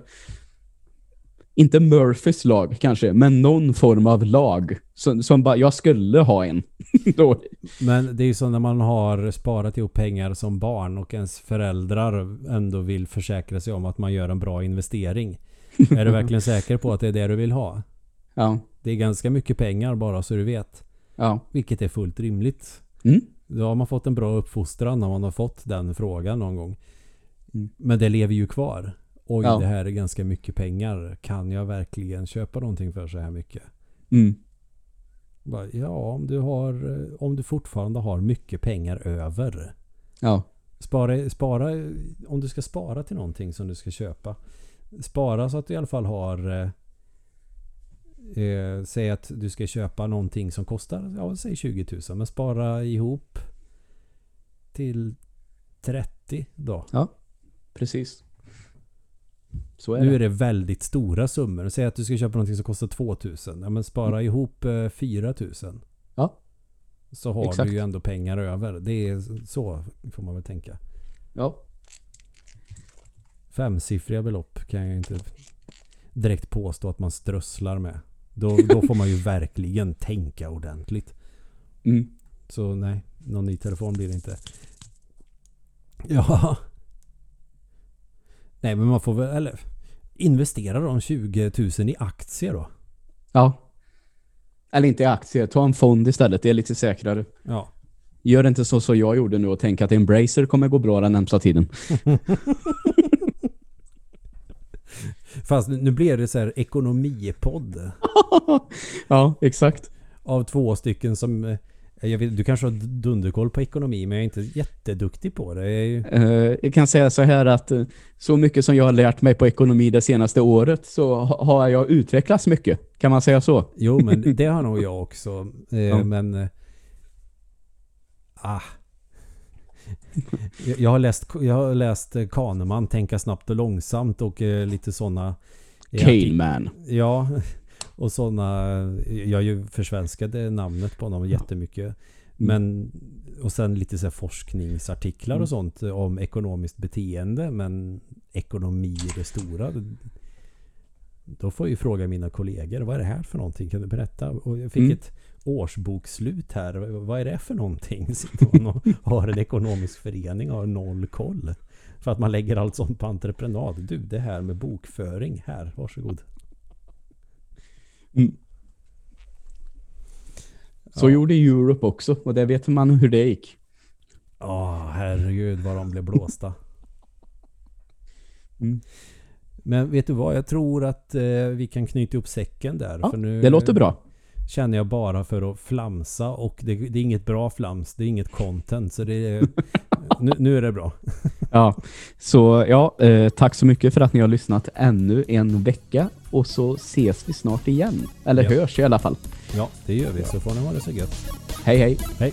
inte Murphys lag kanske, men någon form av lag. Som, som bara, jag skulle ha en. Då. Men det är ju så när man har sparat ihop pengar som barn och ens föräldrar ändå vill försäkra sig om att man gör en bra investering. är du verkligen säker på att det är det du vill ha? Ja, Det är ganska mycket pengar bara så du vet. ja. Vilket är fullt rimligt. Mm. Då har man fått en bra uppfostran när man har fått den frågan någon gång. Mm. Men det lever ju kvar. Oj, Ja. det här är ganska mycket pengar. Kan jag verkligen köpa någonting för så här mycket? Mm. Bara, Ja, om du, har, eh, om du fortfarande har mycket pengar över. Ja. Spara, spara, om du ska spara till någonting som du ska köpa. Spara så att du i alla fall har... Eh, säg att du ska köpa någonting som kostar, ja säg 20 000. Men spara ihop till 30 då. Precis. Så är Nu det. är det väldigt stora summor. Säg att du ska köpa någonting som kostar 2000. Ja, men spara ihop eh, 4000. Ja. Så har Exakt. du ju ändå pengar över. Det är så får man väl tänka. Ja. Femsiffriga belopp kan jag inte direkt påstå att man strösslar med. Då, då får man ju verkligen tänka ordentligt. Mm. Så nej, någon ny telefon blir det inte. Ja. Nej men man får väl, eller investera de 20 000 i aktier då. Ja. Eller inte i aktier. Ta en fond istället. Det är lite säkrare. Ja. Gör inte så som jag gjorde nu och tänk att Embracer kommer gå bra den närmsta tiden. Fast nu blir det så här ekonomipodd. ja, exakt. Av två stycken som... eh, vet, du kanske har dunderkoll på ekonomi men jag är inte jätteduktig på det. Jag ju, Eh, jag kan säga så här att eh, så mycket som jag har lärt mig på ekonomi det senaste året så ha- har jag utvecklats mycket. Kan man säga så? jo men det har nog jag också. Ja. Men... Ah. Jag har läst, jag har läst eh, Kahneman, Tänka snabbt och långsamt och eh, lite sådana... Kane-man. Ja, och sådana... Jag ju försvenskade namnet på honom jättemycket. Men... Och sen lite så här forskningsartiklar Mm. och sånt om ekonomiskt beteende. Men ekonomi i det stora. Då får jag ju fråga mina kollegor. Vad är det här för någonting? Kan du berätta? Och jag fick Mm. ett årsbokslut här. Vad är det för någonting? Sitter man och har en ekonomisk förening och har noll koll. För att man lägger allt sånt på entreprenad. Du, det här med bokföring. Här, varsågod. Mm. Så Ja. gjorde Europe också och det vet man hur det gick. Ja, herregud vad de blev blåsta. Mm. Men vet du vad? Jag tror att eh, vi kan knyta upp säcken där. Ja, för nu det låter bra. Känner jag bara för att flamsa och det, det är inget bra flams. Det är inget content. Så det är, nu, nu är det bra. Ja, så ja, eh, tack så mycket för att ni har lyssnat ännu en vecka och så ses vi snart igen. Eller Ja. hörs i alla fall. Ja, det gör vi. Så får ni ha det så gött. Hej hej! Hej!